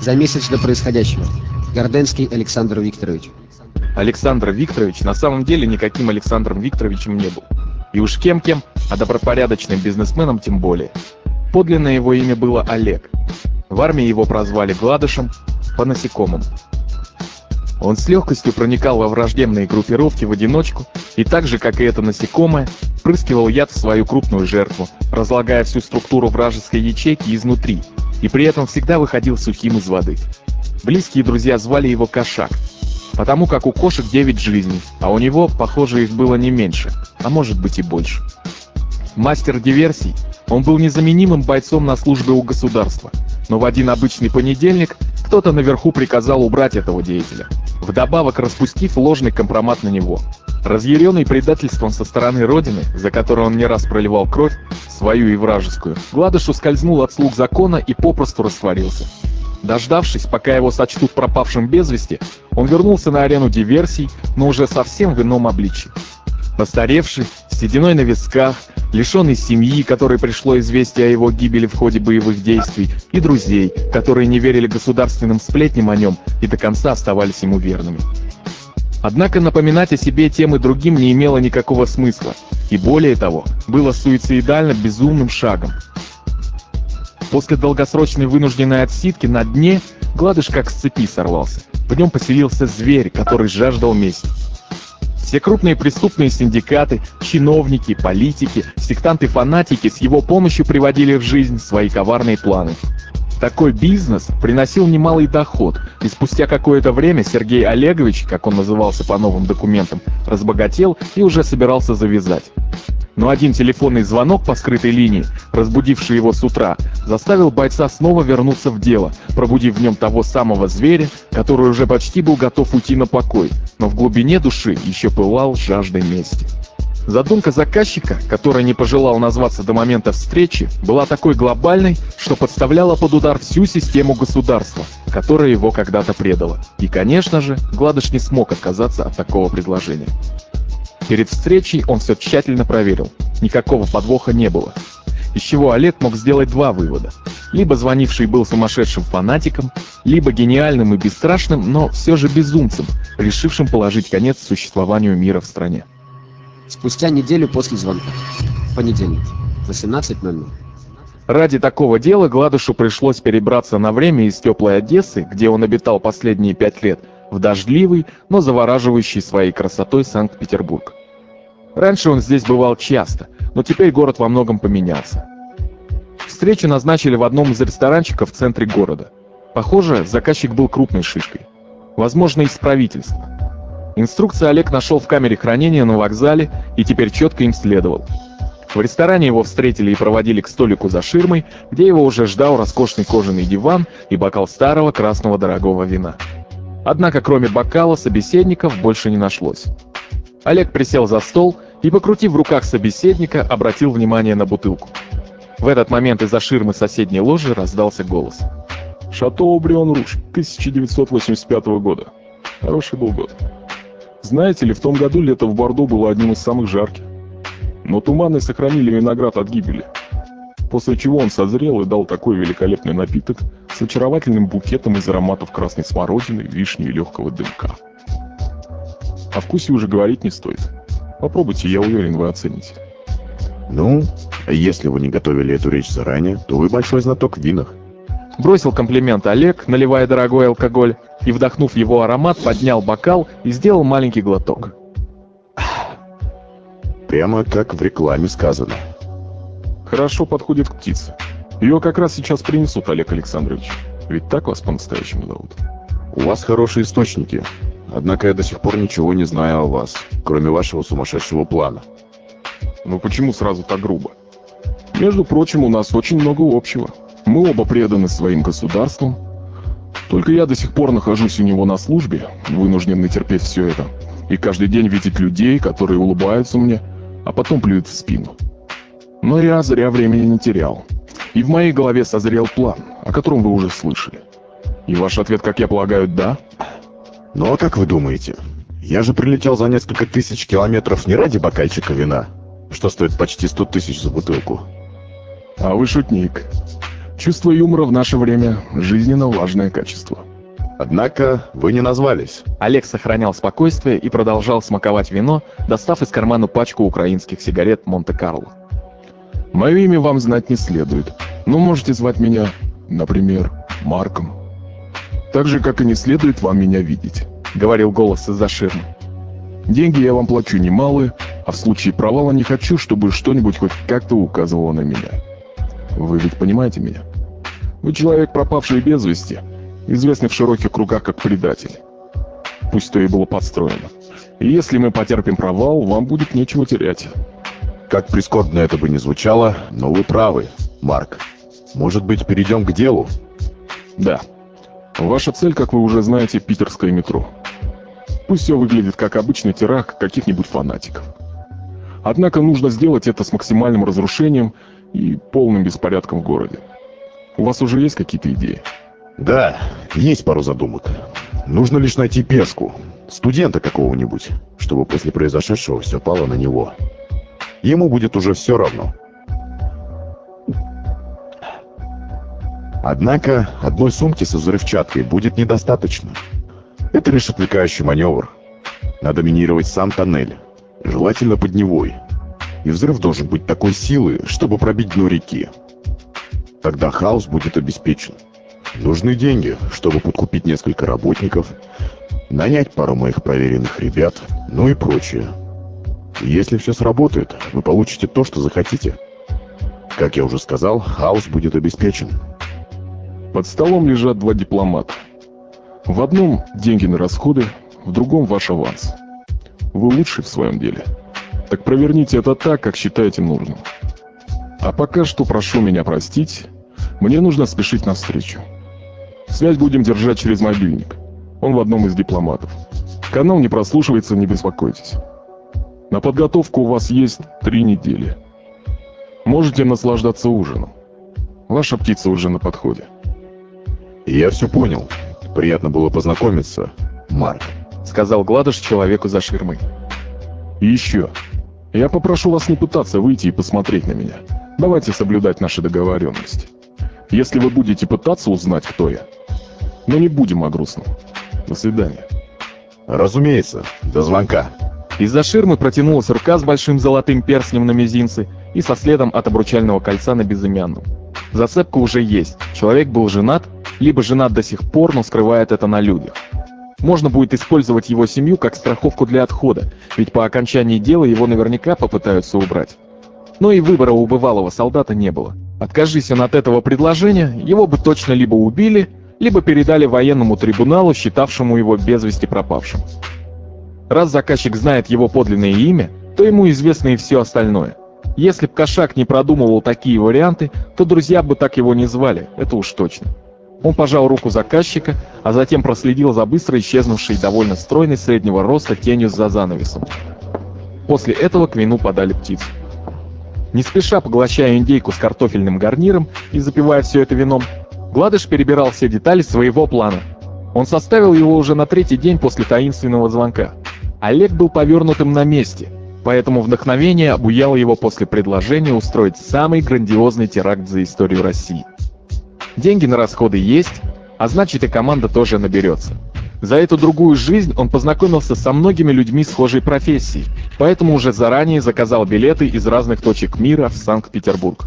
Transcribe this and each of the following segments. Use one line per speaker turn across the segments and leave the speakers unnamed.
За месяц до происходящего. Горденский Александр Викторович.
Александр Викторович на самом деле никаким Александром Викторовичем не был. И уж кем-кем, а добропорядочным бизнесменом тем более. Подлинное его имя было Олег. В армии его прозвали Гладышем по насекомым. Он с легкостью проникал во враждебные группировки в одиночку и так же, как и это насекомое, впрыскивал яд в свою крупную жертву, разлагая всю структуру вражеской ячейки изнутри, и при этом всегда выходил сухим из воды. Близкие друзья звали его Кошак, потому как у кошек 9 жизней, а у него, похоже, их было не меньше, а может быть и больше. Мастер диверсий, он был незаменимым бойцом на службе у государства, но в один обычный понедельник кто-то наверху приказал убрать этого деятеля, вдобавок распустив ложный компромат на него. Разъяренный предательством со стороны Родины, за которую он не раз проливал кровь, свою и вражескую, Гладыш ускользнул от слуг закона и попросту растворился. Дождавшись, пока его сочтут пропавшим без вести, он вернулся на арену диверсий, но уже совсем в ином обличии. Постаревший, с сединой на висках, лишенный семьи, которой пришло известие о его гибели в ходе боевых действий, и друзей, которые не верили государственным сплетням о нем и до конца оставались ему верными. Однако напоминать о себе тем и другим не имело никакого смысла, и более того, было суицидально безумным шагом. После долгосрочной вынужденной отсидки на дне Гладыш как с цепи сорвался. В нем поселился зверь, который жаждал мести. Все крупные преступные синдикаты, чиновники, политики, сектанты-фанатики с его помощью приводили в жизнь свои коварные планы. Такой бизнес приносил немалый доход, и спустя какое-то время Сергей Олегович, как он назывался по новым документам, разбогател и уже собирался завязать. Но один телефонный звонок по скрытой линии, разбудивший его с утра, заставил бойца снова вернуться в дело, пробудив в нем того самого зверя, который уже почти был готов уйти на покой, но в глубине души еще пылал жаждой мести. Задумка заказчика, который не пожелал назваться до момента встречи, была такой глобальной, что подставляла под удар всю систему государства, которая его когда-то предала. И, конечно же, Гладыш не смог отказаться от такого предложения. Перед встречей он все тщательно проверил. Никакого подвоха не было. Из чего Олег мог сделать два вывода. Либо звонивший был сумасшедшим фанатиком, либо гениальным и бесстрашным, но все же безумцем, решившим положить конец существованию мира в стране.
Спустя неделю после звонка. Понедельник. 18.00.
Ради такого дела Гладышу пришлось перебраться на время из теплой Одессы, где он обитал последние пять лет, в дождливый, но завораживающий своей красотой Санкт-Петербург. Раньше он здесь бывал часто, но теперь город во многом поменялся. Встречу назначили в одном из ресторанчиков в центре города. Похоже, заказчик был крупной шишкой. Возможно, из правительства. Инструкции Олег нашел в камере хранения на вокзале и теперь четко им следовал. В ресторане его встретили и проводили к столику за ширмой, где его уже ждал роскошный кожаный диван и бокал старого красного дорогого вина. Однако кроме бокала собеседников больше не нашлось. Олег присел за стол и, покрутив в руках собеседника, обратил внимание на бутылку. В этот момент из-за ширмы соседней ложи раздался голос.
«Шато Обрион Руж, 1985 года. Хороший был год. Знаете ли, в том году лето в Бордо было одним из самых жарких. Но туманы сохранили виноград от гибели. После чего он созрел и дал такой великолепный напиток с очаровательным букетом из ароматов красной смородины, вишни и легкого дымка. О вкусе уже говорить не стоит. Попробуйте, я уверен, вы оцените.
Ну, если вы не готовили эту речь заранее, то вы большой знаток в винах.
Бросил комплимент Олег, наливая дорогой алкоголь, и, вдохнув его аромат, поднял бокал и сделал маленький глоток.
Прямо как в рекламе сказано.
Хорошо подходит к птице. Ее как раз сейчас принесут, Олег Александрович. Ведь так вас по-настоящему зовут?
У вас хорошие источники. Однако я до сих пор ничего не знаю о вас, кроме вашего сумасшедшего плана.
Ну почему сразу так грубо? Между прочим, у нас очень много общего. Мы оба преданы своим государствам. Только я до сих пор нахожусь у него на службе, вынужденный терпеть все это. И каждый день видеть людей, которые улыбаются мне, а потом плюют в спину. Но я зря времени не терял. И в моей голове созрел план, о котором вы уже слышали. И ваш ответ, как я полагаю, да?
Ну а как вы думаете? Я же прилетел за несколько тысяч километров не ради бокальчика вина, что стоит почти сто тысяч за бутылку.
А вы шутник. Чувство юмора в наше время – жизненно важное качество.
Однако вы не назвались.
Олег сохранял спокойствие и продолжал смаковать вино, достав из кармана пачку украинских сигарет Монте-Карло.
Мое имя вам знать не следует, но можете звать меня, например, Марком. Так же, как и не следует вам меня видеть,
говорил голос из-за ширмы.
Деньги я вам плачу немалые, а в случае провала не хочу, чтобы что-нибудь хоть как-то указывало на меня. Вы ведь понимаете меня? Вы человек, пропавший без вести, известный в широких кругах как предатель. Пусть то и было подстроено. И если мы потерпим провал, вам будет нечего терять.
Как прискорбно это бы не звучало, но вы правы, Марк. Может быть, перейдем к делу?
Да. Ваша цель, как вы уже знаете, питерское метро. Пусть все выглядит как обычный теракт каких-нибудь фанатиков. Однако нужно сделать это с максимальным разрушением и полным беспорядком в городе. У вас уже есть какие-то идеи?
Да, есть пару задумок. Нужно лишь найти пешку, студента какого-нибудь, чтобы после произошедшего все пало на него. Ему будет уже все равно. Однако одной сумки со взрывчаткой будет недостаточно. Это лишь отвлекающий маневр. Надо минировать сам тоннель, желательно под Невой. И взрыв должен быть такой силы, чтобы пробить дно реки. Тогда хаос будет обеспечен. Нужны деньги, чтобы подкупить несколько работников, нанять пару моих проверенных ребят, ну и прочее. Если все сработает, вы получите то, что захотите. Как я уже сказал, хаос будет обеспечен.
Под столом лежат два дипломата. В одном деньги на расходы, в другом ваш аванс. Вы лучший в своем деле. Так проверните это так, как считаете нужным. А пока что прошу меня простить, мне нужно спешить навстречу. Связь будем держать через мобильник. Он в одном из дипломатов. Канал не прослушивается, не беспокойтесь. На подготовку у вас есть три недели. Можете наслаждаться ужином. Ваша птица уже на подходе.
Я все понял. Приятно было познакомиться, Марк.
Сказал Гладыш человеку за ширмой.
И еще. Я попрошу вас не пытаться выйти и посмотреть на меня. Давайте соблюдать наши договоренности. Если вы будете пытаться узнать, кто я. Но не будем о грустном. До свидания.
Разумеется, до звонка.
Из-за ширмы протянулась рука с большим золотым перстнем на мизинце и со следом от обручального кольца на безымянном. Зацепка уже есть. Человек был женат, либо женат до сих пор, но скрывает это на людях. Можно будет использовать его семью как страховку для отхода, ведь по окончании дела его наверняка попытаются убрать. Но и выбора у бывалого солдата не было. Откажись он от этого предложения, его бы точно либо убили, либо передали военному трибуналу, считавшему его без вести пропавшим. Раз заказчик знает его подлинное имя, то ему известно и все остальное. Если б Кошак не продумывал такие варианты, то друзья бы так его не звали, это уж точно. Он пожал руку заказчика, а затем проследил за быстро исчезнувшей довольно стройной среднего роста тенью за занавесом. После этого к вину подали птицу. Не спеша поглощая индейку с картофельным гарниром и запивая все это вином, Гладыш перебирал все детали своего плана. Он составил его уже на третий день после таинственного звонка. Олег был повернутым на месте, поэтому вдохновение обуяло его после предложения устроить самый грандиозный теракт за историю России. Деньги на расходы есть, а значит и команда тоже наберется. За эту другую жизнь он познакомился со многими людьми схожей профессии, поэтому уже заранее заказал билеты из разных точек мира в Санкт-Петербург.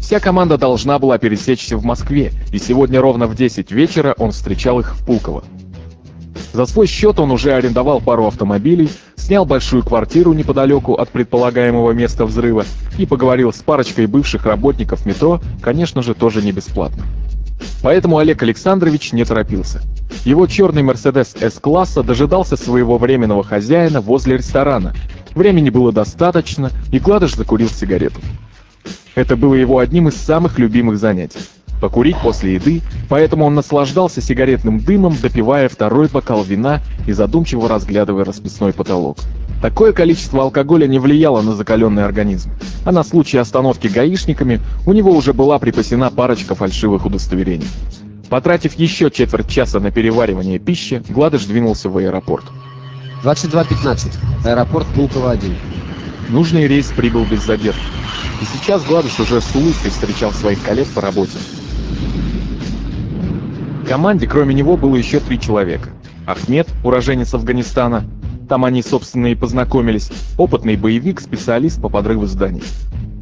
Вся команда должна была пересечься в Москве, и сегодня ровно в 10 вечера он встречал их в Пулково. За свой счет он уже арендовал пару автомобилей, снял большую квартиру неподалеку от предполагаемого места взрыва и поговорил с парочкой бывших работников метро, конечно же, тоже не бесплатно. Поэтому Олег Александрович не торопился. Его черный Мерседес С-класса дожидался своего временного хозяина возле ресторана. Времени было достаточно, и Кладыш закурил сигарету. Это было его одним из самых любимых занятий. Покурить после еды, поэтому он наслаждался сигаретным дымом, допивая второй бокал вина и задумчиво разглядывая расписной потолок. Такое количество алкоголя не влияло на закаленный организм, а на случай остановки гаишниками у него уже была припасена парочка фальшивых удостоверений. Потратив еще четверть часа на переваривание пищи, Гладыш двинулся в аэропорт.
22.15. Аэропорт Пулково-1.
Нужный рейс прибыл без задержки. И сейчас Гладыш уже с улыбкой встречал своих коллег по работе. В команде кроме него было еще три человека. Ахмед, уроженец Афганистана, там они, собственно, и познакомились, опытный боевик, специалист по подрыву зданий.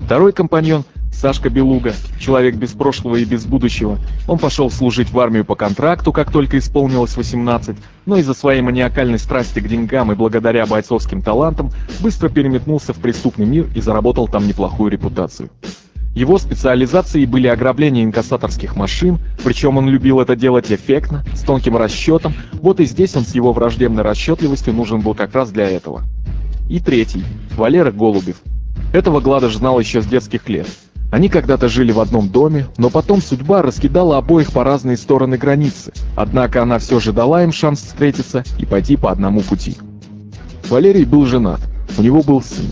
Второй компаньон Сашка Белуга, человек без прошлого и без будущего. Он пошел служить в армию по контракту, как только исполнилось 18, но из-за своей маниакальной страсти к деньгам и благодаря бойцовским талантам быстро переметнулся в преступный мир и заработал там неплохую репутацию. Его специализацией были ограбления инкассаторских машин, причем он любил это делать эффектно, с тонким расчетом, вот и здесь он с его враждебной расчетливостью нужен был как раз для этого. И третий, Валера Голубев. Этого Гладыш знал еще с детских лет. Они когда-то жили в одном доме, но потом судьба раскидала обоих по разные стороны границы, однако она все же дала им шанс встретиться и пойти по одному пути. Валерий был женат, у него был сын.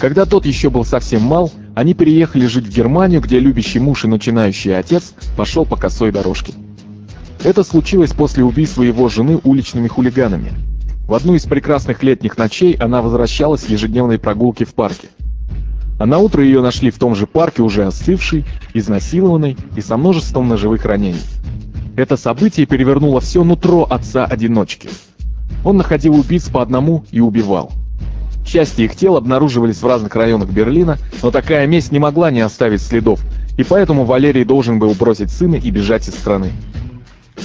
Когда тот еще был совсем мал, они переехали жить в Германию, где любящий муж и начинающий отец пошел по косой дорожке. Это случилось после убийства его жены уличными хулиганами. В одну из прекрасных летних ночей она возвращалась с ежедневной прогулки в парке. А на утро ее нашли в том же парке уже остывшей, изнасилованной и со множеством ножевых ранений. Это событие перевернуло все нутро отца-одиночки. Он находил убийц по одному и убивал. Части их тел обнаруживались в разных районах Берлина, но такая месть не могла не оставить следов, и поэтому Валерий должен был бросить сына и бежать из страны.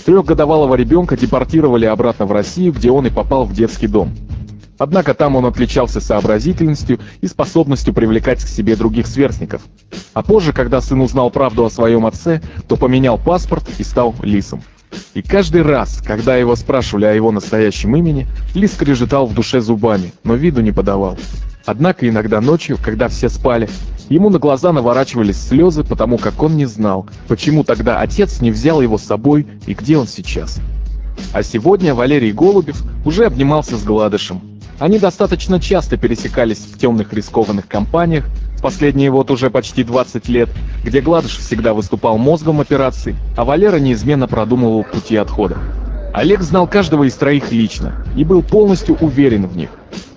Трехгодовалого ребенка депортировали обратно в Россию, где он и попал в детский дом. Однако там он отличался сообразительностью и способностью привлекать к себе других сверстников. А позже, когда сын узнал правду о своем отце, то поменял паспорт и стал лисом. И каждый раз, когда его спрашивали о его настоящем имени, Лис скрежетал в душе зубами, но виду не подавал. Однако иногда ночью, когда все спали, ему на глаза наворачивались слезы, потому как он не знал, почему тогда отец не взял его с собой и где он сейчас. А сегодня Валерий Голубев уже обнимался с Гладышем. Они достаточно часто пересекались в темных рискованных компаниях, последние вот уже почти 20 лет, где Гладыш всегда выступал мозгом операции, а Валера неизменно продумывал пути отхода. Олег знал каждого из троих лично и был полностью уверен в них.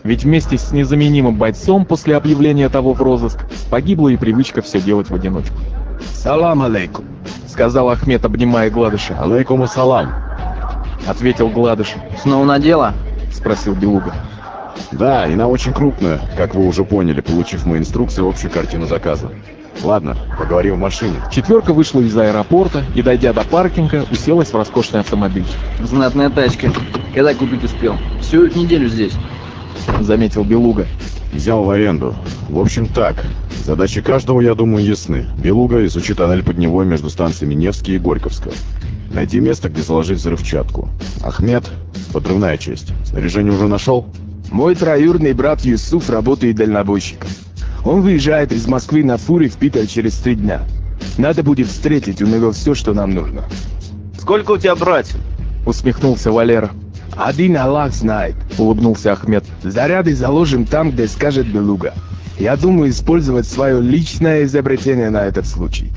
Ведь вместе с незаменимым бойцом после объявления того в розыск погибла и привычка все делать в одиночку.
«Салам алейкум», —
сказал Ахмед, обнимая Гладыша.
Алейкум ассалам.
— ответил Гладыш.
Снова на дело?
— спросил Белуга.
Да, и на очень крупную, как вы уже поняли, получив мои инструкции общую картину заказа. Ладно, поговорим в машине.
Четверка вышла из аэропорта и, дойдя до паркинга, уселась в роскошный автомобиль.
Знатная тачка. Когда купить успел? Всю неделю здесь.
Заметил Белуга.
Взял в аренду. В общем так, задачи каждого, я думаю, ясны. Белуга изучит тоннель под него между станциями Невский и Горьковская. Найти место, где заложить взрывчатку. Ахмед, подрывная часть. Снаряжение уже нашел?
Мой троюродный брат Юсуф работает дальнобойщиком. Он выезжает из Москвы на фуре в Питер через три дня. Надо будет встретить у него все, что нам нужно.
Сколько у тебя братьев?
Усмехнулся Валера.
Один Аллах знает.
Улыбнулся Ахмед.
Заряды заложим там, где скажет Белуга. Я думаю использовать свое личное изобретение на этот случай.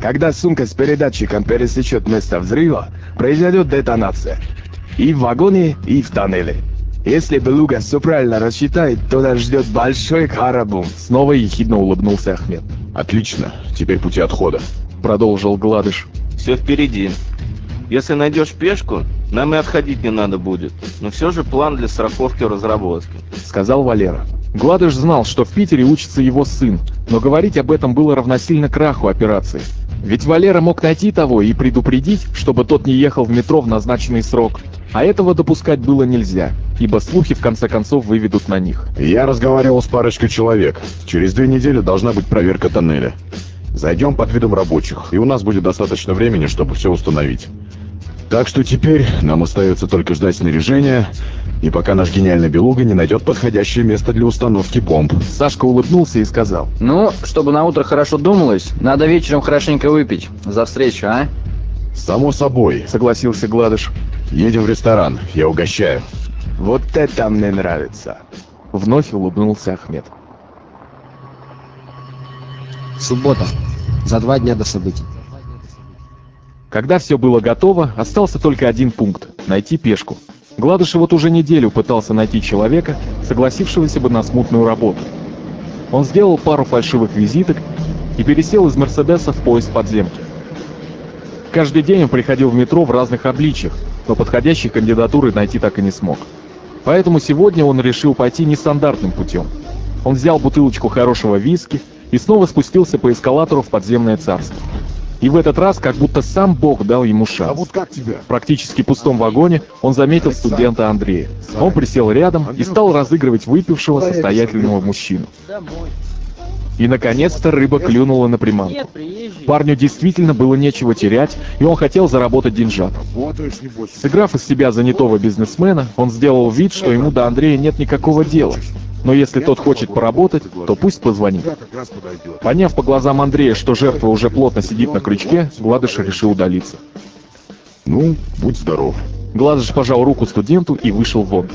Когда сумка с передатчиком пересечет место взрыва, произойдет детонация. И в вагоне, и в тоннеле. Если Белуга все правильно рассчитает, то нас ждет большой карабум.
Снова ехидно улыбнулся Ахмед.
Отлично, теперь пути отхода.
Продолжил Гладыш.
Все впереди. Если найдешь пешку, нам и отходить не надо будет. Но все же план для страховки в разработке.
Сказал Валера. Гладыш знал, что в Питере учится его сын, но говорить об этом было равносильно краху операции. Ведь Валера мог найти того и предупредить, чтобы тот не ехал в метро в назначенный срок. А этого допускать было нельзя, ибо слухи в конце концов выведут на них.
Я разговаривал с парочкой человек. Через две недели должна быть проверка тоннеля. Зайдем под видом рабочих, и у нас будет достаточно времени, чтобы все установить. Так что теперь нам остается только ждать снаряжения, и пока наш гениальный белуга не найдет подходящее место для установки бомб.
Сашка улыбнулся и сказал.
Ну, чтобы на утро хорошо думалось, надо вечером хорошенько выпить. За встречу, а?
Само собой.
Согласился Гладыш.
Едем в ресторан, я угощаю.
Вот это мне нравится.
Вновь улыбнулся Ахмед.
Суббота. За два дня до событий.
Когда все было готово, остался только один пункт – найти пешку. Гладыш вот уже неделю пытался найти человека, согласившегося бы на смутную работу. Он сделал пару фальшивых визиток и пересел из Мерседеса в поезд подземки. Каждый день он приходил в метро в разных обличиях, но подходящей кандидатуры найти так и не смог. Поэтому сегодня он решил пойти нестандартным путем. Он взял бутылочку хорошего виски и снова спустился по эскалатору в подземное царство. И в этот раз как будто сам Бог дал ему шанс.
А вот как тебя?
В практически пустом вагоне он заметил студента Андрея. Он присел рядом и стал разыгрывать выпившего состоятельного мужчину. И наконец-то рыба клюнула на приманку. Парню действительно было нечего терять, и он хотел заработать деньжат. Сыграв из себя занятого бизнесмена, он сделал вид, что ему до Андрея нет никакого дела. Но если тот хочет поработать, то пусть позвонит. Поняв по глазам Андрея, что жертва уже плотно сидит на крючке, Гладыш решил удалиться.
Ну, будь здоров.
Гладыш пожал руку студенту и вышел вон.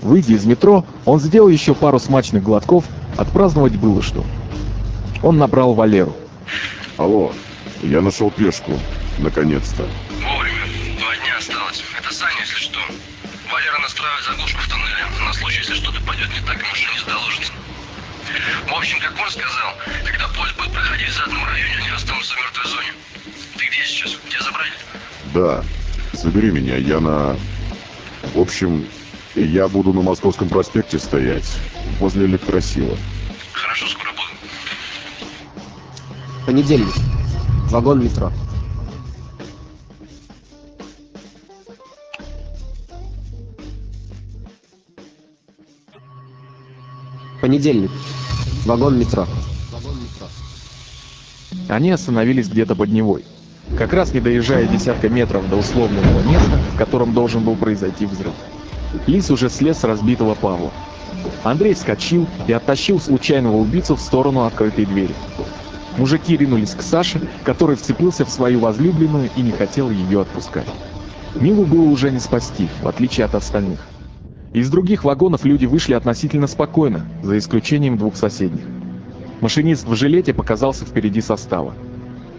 Выйдя из метро, он сделал еще пару смачных глотков, отпраздновать было что. Он набрал Валеру.
Алло, я нашел пешку. Наконец-то.
Вовремя. Два дня осталось. Не так, и машинист доложится. В общем, как он сказал, когда поезд будет проходить в заданном районе, они останутся в мертвой зоне. Ты где сейчас? Тебя забрали?
Да, забери меня, я на... В общем, я буду на Московском проспекте стоять, возле электросила.
Хорошо, скоро буду.
Понедельник. Вагон метро. Понедельник. Вагон метро.
Они остановились где-то под Невой. Как раз не доезжая десятка метров до условного места, в котором должен был произойти взрыв. Лис уже слез с разбитого Павла. Андрей вскочил и оттащил случайного убийцу в сторону открытой двери. Мужики ринулись к Саше, который вцепился в свою возлюбленную и не хотел ее отпускать. Милу было уже не спасти, в отличие от остальных. Из других вагонов люди вышли относительно спокойно, за исключением двух соседних. Машинист в жилете показался впереди состава.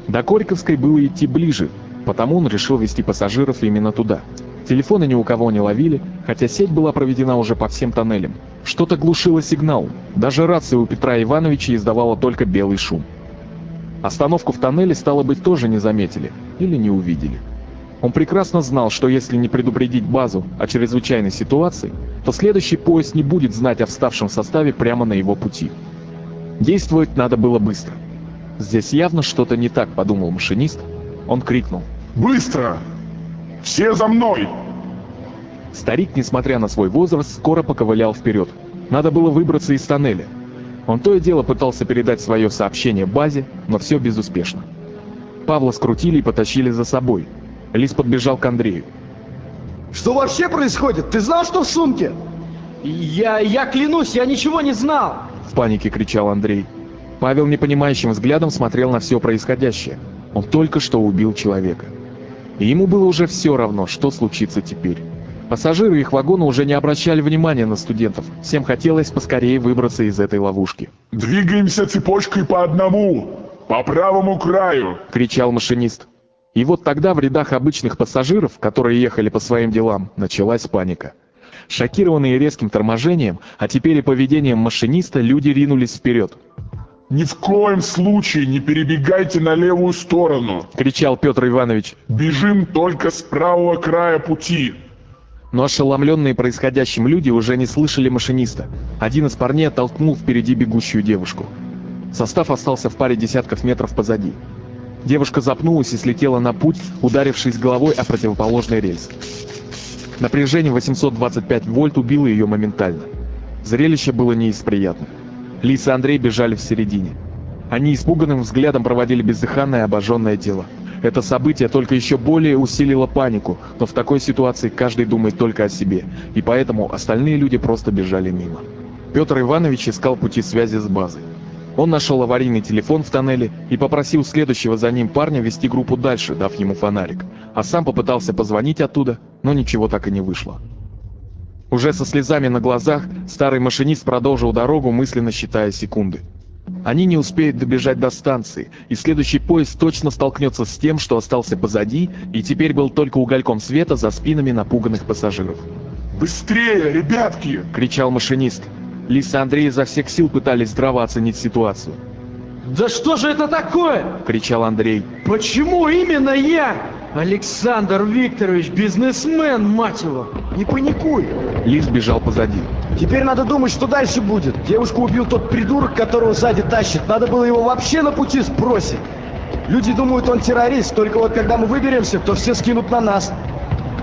До Корьковской было идти ближе, потому он решил вести пассажиров именно туда. Телефоны ни у кого не ловили, хотя сеть была проведена уже по всем тоннелям. Что-то глушило сигнал, даже рация у Петра Ивановича издавала только белый шум. Остановку в тоннеле, стало быть, тоже не заметили или не увидели. Он прекрасно знал, что если не предупредить базу о чрезвычайной ситуации, то следующий поезд не будет знать о вставшем составе прямо на его пути. Действовать надо было быстро. Здесь явно что-то не так, подумал машинист. Он крикнул.
Быстро! Все за мной!
Старик, несмотря на свой возраст, скоро поковылял вперед. Надо было выбраться из тоннеля. Он то и дело пытался передать свое сообщение базе, но все безуспешно. Павла скрутили и потащили за собой. Лис подбежал к Андрею.
Что вообще происходит? Ты знал, что в сумке? Я, я клянусь, я ничего не знал.
В панике кричал Андрей. Павел непонимающим взглядом смотрел на все происходящее. Он только что убил человека. И ему было уже все равно, что случится теперь. Пассажиры их вагона уже не обращали внимания на студентов. Всем хотелось поскорее выбраться из этой ловушки.
Двигаемся цепочкой по одному! По правому краю!
кричал машинист. И вот тогда в рядах обычных пассажиров, которые ехали по своим делам, началась паника. Шокированные резким торможением, а теперь и поведением машиниста, люди ринулись вперед.
Ни в коем случае не перебегайте на левую сторону!
кричал Петр Иванович.
Бежим только с правого края пути!
Но ошеломленные происходящим люди уже не слышали машиниста. Один из парней оттолкнул впереди бегущую девушку. Состав остался в паре десятков метров позади. Девушка запнулась и слетела на путь, ударившись головой о противоположный рельс. Напряжение 825 вольт убило ее моментально. Зрелище было не из приятных. Лис и Андрей бежали в середине. Они испуганным взглядом проводили бездыханное обожженное тело. Это событие только еще более усилило панику, но в такой ситуации каждый думает только о себе, и поэтому остальные люди просто бежали мимо. Петр Иванович искал пути связи с базой. Он нашел аварийный телефон в тоннеле и попросил следующего за ним парня вести группу дальше, дав ему фонарик, а сам попытался позвонить оттуда, но ничего так и не вышло. Уже со слезами на глазах старый машинист продолжил дорогу, мысленно считая секунды. Они не успеют добежать до станции, и следующий поезд точно столкнется с тем, что остался позади, и теперь был только угольком света за спинами напуганных пассажиров.
Быстрее, ребятки!
кричал машинист. Лис и Андрей изо всех сил пытались здраво оценить ситуацию.
Да что же это такое?
кричал Андрей.
Почему именно я? Александр Викторович, бизнесмен, мать его.
Не паникуй.
Лис бежал позади.
Теперь надо думать, что дальше будет. Девушку убил тот придурок, которого сзади тащит. Надо было его вообще на пути сбросить. Люди думают, он террорист, только вот когда мы выберемся, то все скинут на нас.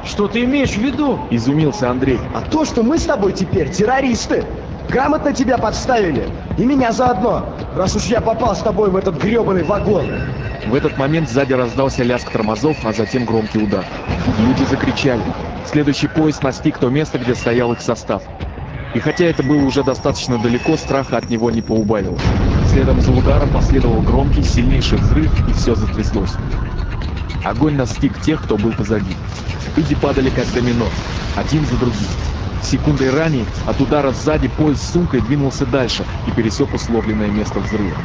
Что ты имеешь в виду?
Изумился Андрей.
А то, что мы с тобой теперь террористы. Грамотно тебя подставили. И меня заодно, раз уж я попал с тобой в этот гребаный вагон.
В этот момент сзади раздался лязг тормозов, а затем громкий удар. Люди закричали. Следующий поезд настиг то место, где стоял их состав. И хотя это было уже достаточно далеко, страха от него не поубавило. Следом за ударом последовал громкий, сильнейший взрыв, и все затряслось. Огонь настиг тех, кто был позади. Люди падали как домино, один за другим. Секундой ранее от удара сзади поезд с сумкой двинулся дальше и пересек условленное место взрыва.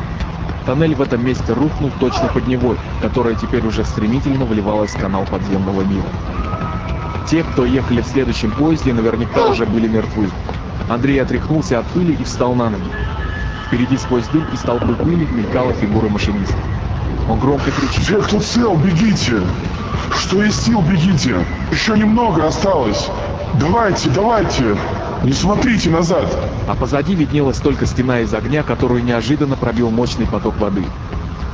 Тоннель в этом месте рухнул точно под Невой, которая теперь уже стремительно вливалась в канал подземного мира. Те, кто ехали в следующем поезде, наверняка уже были мертвы. Андрей отряхнулся от пыли и встал на ноги. Впереди сквозь дым и столбы пыли мелькала фигура машиниста. Он громко кричит.
Те, кто цел, бегите! Что есть сил, бегите! Еще немного осталось! Давайте, давайте! Не смотрите назад!
А позади виднелась только стена из огня, которую неожиданно пробил мощный поток воды.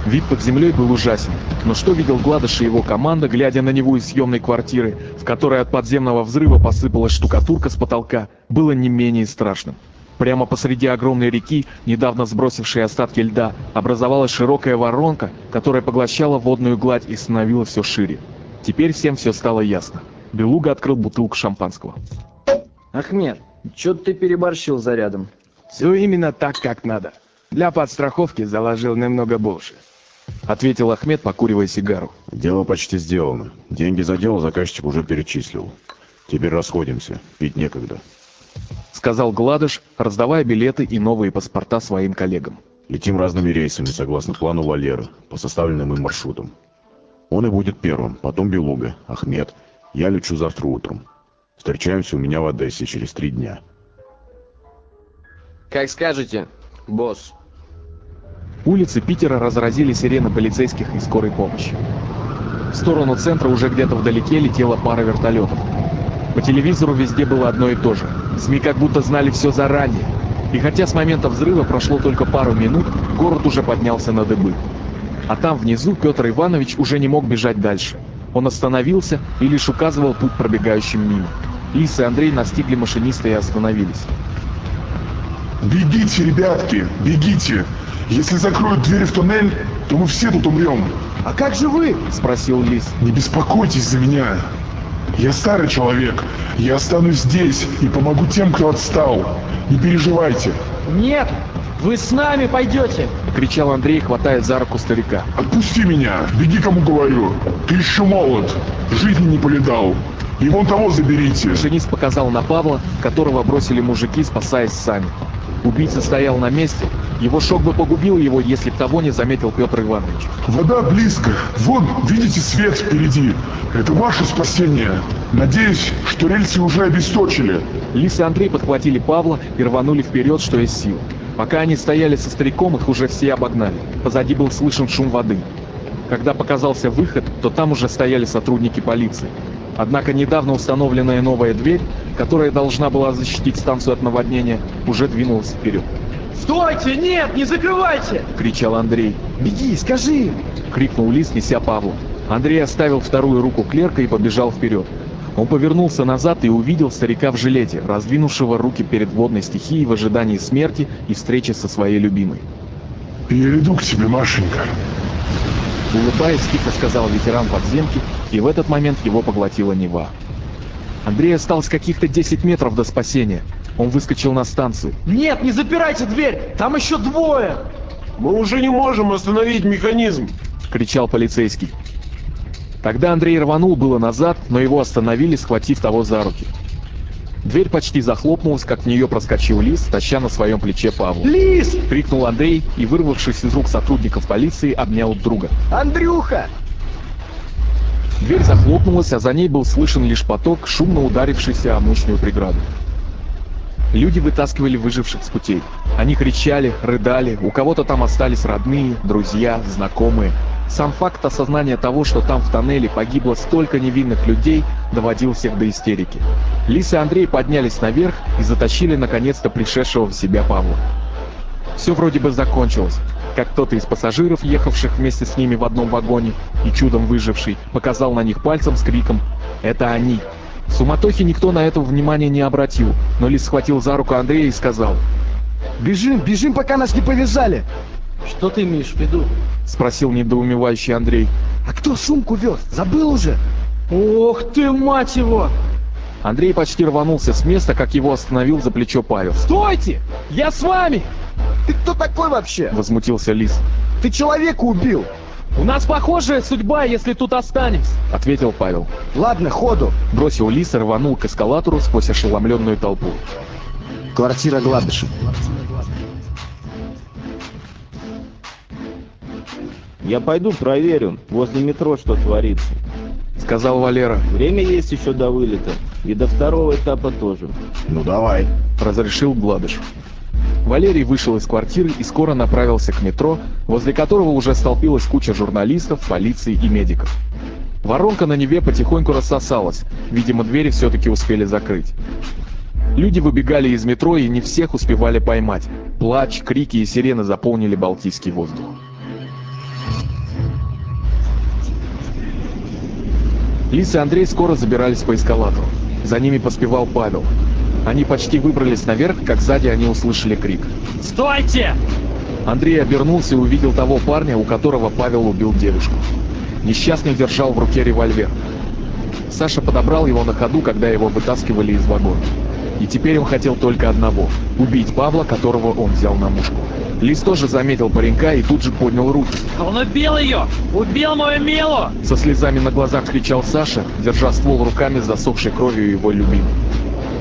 Вид под землей был ужасен, но что видел Гладыш и его команда, глядя на него из съемной квартиры, в которой от подземного взрыва посыпалась штукатурка с потолка, было не менее страшным. Прямо посреди огромной реки, недавно сбросившей остатки льда, образовалась широкая воронка, которая поглощала водную гладь и становилась все шире. Теперь всем все стало ясно. Белуга открыл бутылку шампанского.
Ахмед, что ты переборщил зарядом?
Все именно так, как надо. Для подстраховки заложил немного больше.
Ответил Ахмед, покуривая сигару.
Дело почти сделано. Деньги за дело заказчик уже перечислил. Теперь расходимся. Пить некогда.
Сказал Гладыш, раздавая билеты и новые паспорта своим коллегам.
Летим разными рейсами, согласно плану Валеры, по составленным им маршрутам. Он и будет первым, потом Белуга, Ахмед. Я лечу завтра утром. Встречаемся у меня в Одессе через три дня.
Как скажете, босс.
Улицы Питера разразили сирены полицейских и скорой помощи. В сторону центра уже где-то вдалеке летела пара вертолетов. По телевизору везде было одно и то же. СМИ как будто знали все заранее. И хотя с момента взрыва прошло только пару минут, город уже поднялся на дыбы. А там внизу Петр Иванович уже не мог бежать дальше. Он остановился и лишь указывал путь пробегающим мимо. Лис и Андрей настигли машиниста и остановились.
Бегите, ребятки, бегите! Если закроют двери в туннель, то мы все тут умрем.
А как же вы?
Спросил Лис.
Не беспокойтесь за меня. Я старый человек. Я останусь здесь и помогу тем, кто отстал. Не переживайте.
Нет, вы с нами пойдете.
Кричал Андрей, хватая за руку старика.
Отпусти меня, беги кому говорю. Ты еще молод, жизни не повидал. И вон того заберите.
Машинист показал на Павла, которого бросили мужики, спасаясь сами. Убийца стоял на месте. Его шок бы погубил его, если б того не заметил Петр Иванович.
Вода близко. Вон, видите свет впереди. Это ваше спасение. Надеюсь, что рельсы уже обесточили.
Лис и Андрей подхватили Павла и рванули вперед, что есть сил. Пока они стояли со стариком, их уже все обогнали. Позади был слышен шум воды. Когда показался выход, то там уже стояли сотрудники полиции. Однако недавно установленная новая дверь, которая должна была защитить станцию от наводнения, уже двинулась вперед.
Стойте! Нет, не закрывайте!
Кричал Андрей.
Беги, скажи!
Крикнул Лис, неся Павла. Андрей оставил вторую руку клерка и побежал вперед. Он повернулся назад и увидел старика в жилете, раздвинувшего руки перед водной стихией в ожидании смерти и встречи со своей любимой.
Я иду к тебе, Машенька.
Улыбаясь, тихо сказал ветеран подземки, и в этот момент его поглотила Нева. Андрей осталось каких-то 10 метров до спасения. Он выскочил на станцию.
Нет, не запирайте дверь! Там еще двое!
Мы уже не можем остановить механизм!
Кричал полицейский. Тогда Андрей рванул было назад, но его остановили, схватив того за руки. Дверь почти захлопнулась, как в нее проскочил Лис, таща на своем плече Павла.
«Лис!»
— крикнул Андрей и, вырвавшись из рук сотрудников полиции, обнял друга.
Андрюха!
Дверь захлопнулась, а за ней был слышен лишь поток, шумно ударившийся о мощную преграду. Люди вытаскивали выживших с путей. Они кричали, рыдали, у кого-то там остались родные, друзья, знакомые. Сам факт осознания того, что там в тоннеле погибло столько невинных людей, доводил всех до истерики. Лис и Андрей поднялись наверх и затащили наконец-то пришедшего в себя Павла. Все вроде бы закончилось, как кто-то из пассажиров, ехавших вместе с ними в одном вагоне и чудом выживший, показал на них пальцем с криком «Это они!». В суматохе никто на это внимания не обратил, но Лис схватил за руку Андрея и сказал
«Бежим, бежим, пока нас не повязали!»
Что ты имеешь в виду?
Спросил недоумевающий Андрей.
А кто сумку вез? Забыл уже?
Ох ты, мать его!
Андрей почти рванулся с места, как его остановил за плечо Павел.
Стойте! Я с вами!
Ты кто такой вообще?
Возмутился Лис.
Ты человека убил!
У нас похожая судьба, если тут останемся.
Ответил Павел.
Ладно, ходу.
Бросил Лис и рванул к эскалатору сквозь ошеломленную толпу.
Квартира Гладыша.
Я пойду проверю, возле метро что творится.
Сказал Валера.
Время есть еще до вылета. И до второго этапа тоже.
Ну давай.
Разрешил Гладыш. Валерий вышел из квартиры и скоро направился к метро, возле которого уже столпилась куча журналистов, полиции и медиков. Воронка на Неве потихоньку рассосалась, видимо двери все-таки успели закрыть. Люди выбегали из метро и не всех успевали поймать. Плач, крики и сирены заполнили Балтийский воздух. Лис и Андрей скоро забирались по эскалатору. За ними поспевал Павел. Они почти выбрались наверх, как сзади они услышали крик.
«Стойте!»
Андрей обернулся и увидел того парня, у которого Павел убил девушку. Несчастный держал в руке револьвер. Саша подобрал его на ходу, когда его вытаскивали из вагона. И теперь он хотел только одного – убить Павла, которого он взял на мушку. Лис тоже заметил паренька и тут же поднял руки.
Он убил ее! Убил мою Милу!
Со слезами на глазах кричал Саша, держа ствол руками с засохшей кровью его любимой.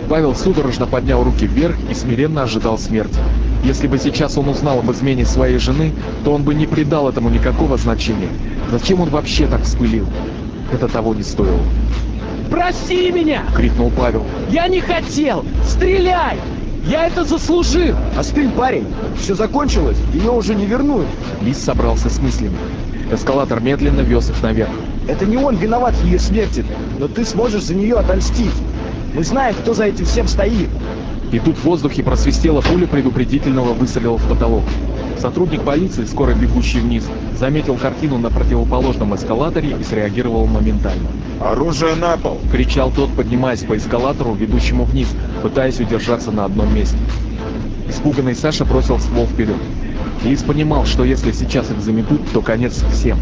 Павел судорожно поднял руки вверх и смиренно ожидал смерти. Если бы сейчас он узнал об измене своей жены, то он бы не придал этому никакого значения. Зачем он вообще так вспылил? Это того не стоило.
«Прости меня!»
— крикнул Павел.
«Я не хотел! Стреляй! Я это заслужил!»
Остынь, парень! Все закончилось, ее уже не вернуть.
Лис собрался с мыслями. Эскалатор медленно вез их наверх.
Это не он виноват в ее смерти, но ты сможешь за нее отомстить. Мы знаем, кто за этим всем стоит.
И тут в воздухе просвистела пуля предупредительного выстрела в потолок. Сотрудник полиции, скоро бегущий вниз, заметил картину на противоположном эскалаторе и среагировал моментально.
«Оружие на пол!»
— кричал тот, поднимаясь по эскалатору, ведущему вниз, пытаясь удержаться на одном месте. Испуганный Саша бросил ствол вперед. Лис понимал, что если сейчас их заметут, то конец всем.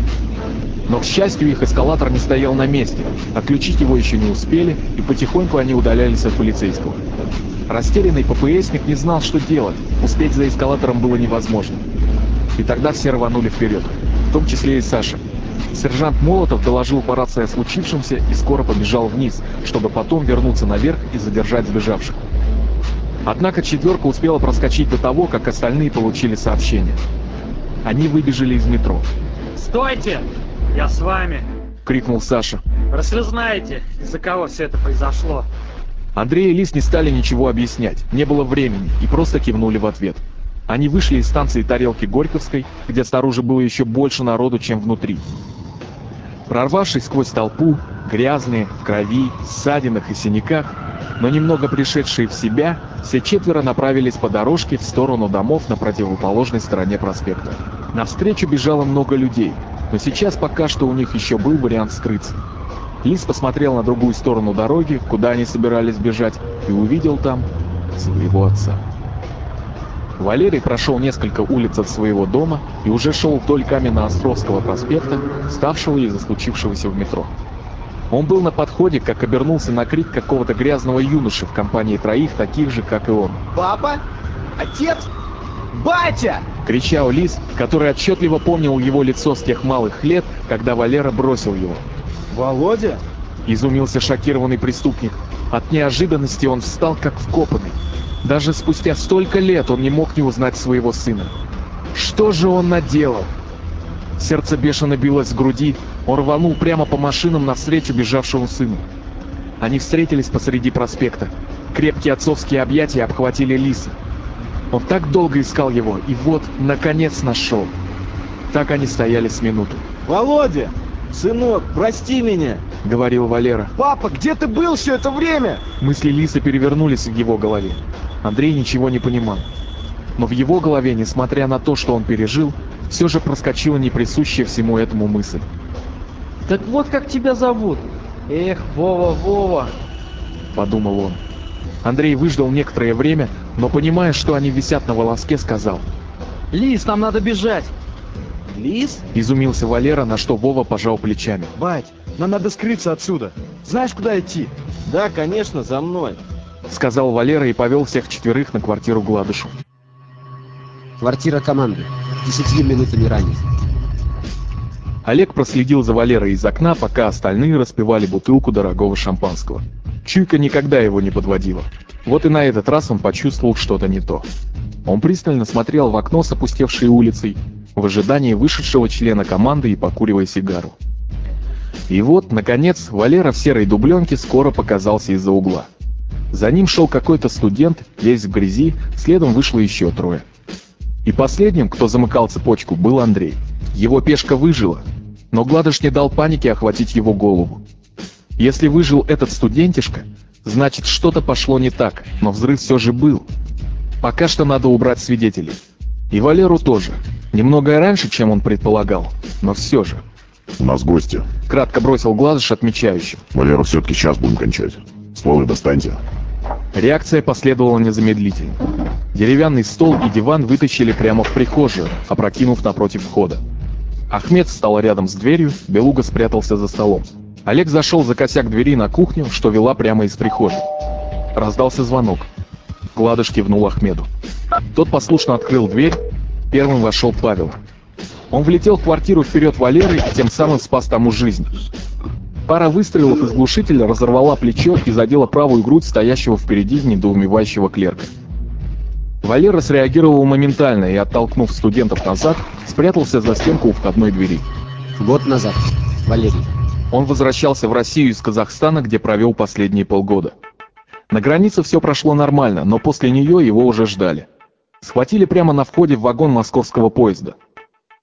Но, к счастью, их эскалатор не стоял на месте, отключить его еще не успели, и потихоньку они удалялись от полицейского. Растерянный ППСник не знал, что делать, успеть за эскалатором было невозможно. И тогда все рванули вперед, в том числе и Саша. Сержант Молотов доложил по рации о случившемся и скоро побежал вниз, чтобы потом вернуться наверх и задержать сбежавших. Однако четверка успела проскочить до того, как остальные получили сообщение. Они выбежали из метро.
«Стойте! Я с вами!»
— крикнул Саша.
«Раз вы знаете, из-за кого все это произошло!»
Андрей и Лис не стали ничего объяснять, не было времени, и просто кивнули в ответ. Они вышли из станции Тарелки Горьковской, где снаружи было еще больше народу, чем внутри. Прорвавшись сквозь толпу, грязные, в крови, ссадинах и синяках, но немного пришедшие в себя, все четверо направились по дорожке в сторону домов на противоположной стороне проспекта. Навстречу бежало много людей, но сейчас пока что у них еще был вариант скрыться. Лис посмотрел на другую сторону дороги, куда они собирались бежать, и увидел там своего отца. Валерий прошел несколько улиц от своего дома и уже шел вдоль Каменно-Островского проспекта, ставшего из-за случившегося в метро. Он был на подходе, как обернулся на крик какого-то грязного юноши в компании троих, таких же, как и он.
«Папа? Отец? Батя!»
— кричал Лис, который отчетливо помнил его лицо с тех малых лет, когда Валера бросил его.
«Володя?»
— изумился шокированный преступник. От неожиданности он встал как вкопанный. Даже спустя столько лет он не мог не узнать своего сына. Что же он наделал? Сердце бешено билось в груди, он рванул прямо по машинам навстречу бежавшему сыну. Они встретились посреди проспекта. Крепкие отцовские объятия обхватили Лиса. Он так долго искал его, и вот, наконец, нашел. Так они стояли с минуту.
Володя! Сынок, прости меня!
— говорил Валера.
Папа, где ты был все это время?
Мысли Лиса перевернулись в его голове. Андрей ничего не понимал. Но в его голове, несмотря на то, что он пережил, все же проскочила неприсущая всему этому мысль.
Так вот как тебя зовут. Эх, Вова, Вова.
Подумал он. Андрей выждал некоторое время, но понимая, что они висят на волоске, сказал.
Лис, нам надо бежать.
Лис?
Изумился Валера, на что Вова пожал плечами.
Бать, нам надо скрыться отсюда. Знаешь, куда идти?
Да, конечно, за мной.
Сказал Валера и повел всех четверых на квартиру Гладышу.
Квартира команды. Десятью минутами ранее.
Олег проследил за Валерой из окна, пока остальные распивали бутылку дорогого шампанского. Чуйка никогда его не подводила. Вот и на этот раз он почувствовал что-то не то. Он пристально смотрел в окно с опустевшей улицей, в ожидании вышедшего члена команды и покуривая сигару. И вот, наконец, Валера в серой дубленке скоро показался из-за угла. За ним шел какой-то студент, весь в грязи, следом вышло еще трое. И последним, кто замыкал цепочку, был Андрей. Его пешка выжила, но Гладыш не дал панике охватить его голову. Если выжил этот студентишка, значит что-то пошло не так, но взрыв все же был. Пока что надо убрать свидетелей. И Валеру тоже. Немного раньше, чем он предполагал, но все же.
У нас гости.
Кратко бросил Гладыш отмечающим.
Валера, все-таки сейчас будем кончать. Стволы достаньте.
Реакция последовала незамедлительно. Деревянный стол и диван вытащили прямо в прихожую, опрокинув напротив входа. Ахмед встал рядом с дверью, Белуга спрятался за столом. Олег зашел за косяк двери на кухню, что вела прямо из прихожей. Раздался звонок. Гладыш кивнул Ахмеду. Тот послушно открыл дверь. Первым вошел Павел. Он влетел в квартиру вперед Валеры и тем самым спас тому жизнь. Пара выстрелов из глушителя разорвала плечо и задела правую грудь стоящего впереди недоумевающего клерка. Валера среагировал моментально и, оттолкнув студентов назад, спрятался за стенку у входной двери.
Год назад. Валерий.
Он возвращался в Россию из Казахстана, где провел последние полгода. На границе все прошло нормально, но после нее его уже ждали. Схватили прямо на входе в вагон московского поезда.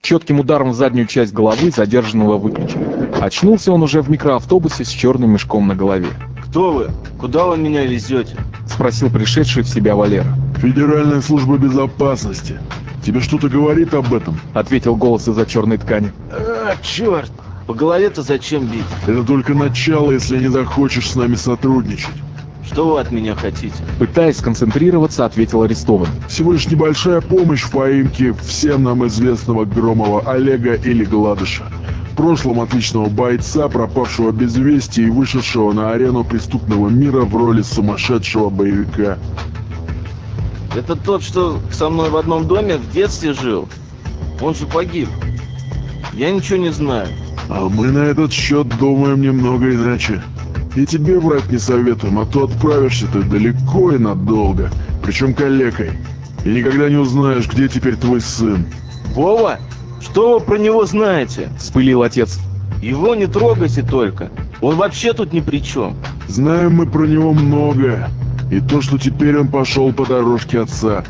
Четким ударом в заднюю часть головы задержанного выключили. Очнулся он уже в микроавтобусе с черным мешком на голове.
Кто вы? Куда вы меня везете?
Спросил пришедший в себя Валера.
Федеральная служба безопасности. Тебе что-то говорит об этом?
Ответил голос из-за черной ткани.
А, черт! По голове-то зачем бить?
Это только начало, если не захочешь с нами сотрудничать.
Что вы от меня хотите?
Пытаясь сконцентрироваться, ответил арестованный.
Всего лишь небольшая помощь в поимке всем нам известного Громова Олега или Гладыша. В прошлом отличного бойца, пропавшего без вести и вышедшего на арену преступного мира в роли сумасшедшего боевика.
Это тот, что со мной в одном доме в детстве жил? Он же погиб. Я ничего не знаю.
А мы на этот счет думаем немного иначе. И тебе врать не советуем, а то отправишься ты далеко и надолго, причем калекой. И никогда не узнаешь, где теперь твой сын.
Вова, что вы про него знаете?
Вспылил отец.
Его не трогайте только. Он вообще тут ни при чем.
Знаем мы про него многое. И то, что теперь он пошел по дорожке отца.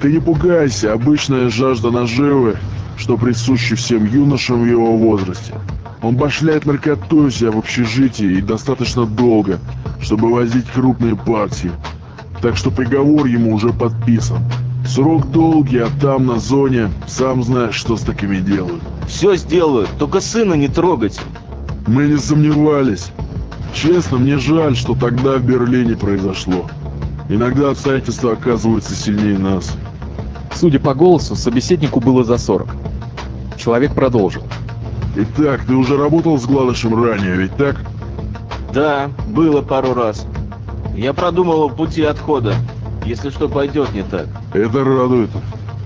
Ты не пугайся, обычная жажда наживы, что присуща всем юношам в его возрасте. Он башляет наркоту у себя в общежитии и достаточно долго, чтобы возить крупные партии. Так что приговор ему уже подписан. Срок долгий, а там на зоне, сам знаешь, что с такими делают.
Все сделают, только сына не трогайте.
Мы не сомневались. Честно, мне жаль, что тогда в Берлине произошло. Иногда обстоятельства оказываются сильнее нас.
Судя по голосу, собеседнику было за 40. Человек продолжил.
Итак, ты уже работал с Гладышем ранее, ведь так?
Да, было пару раз. Я продумывал пути отхода, если что пойдет не так.
Это радует.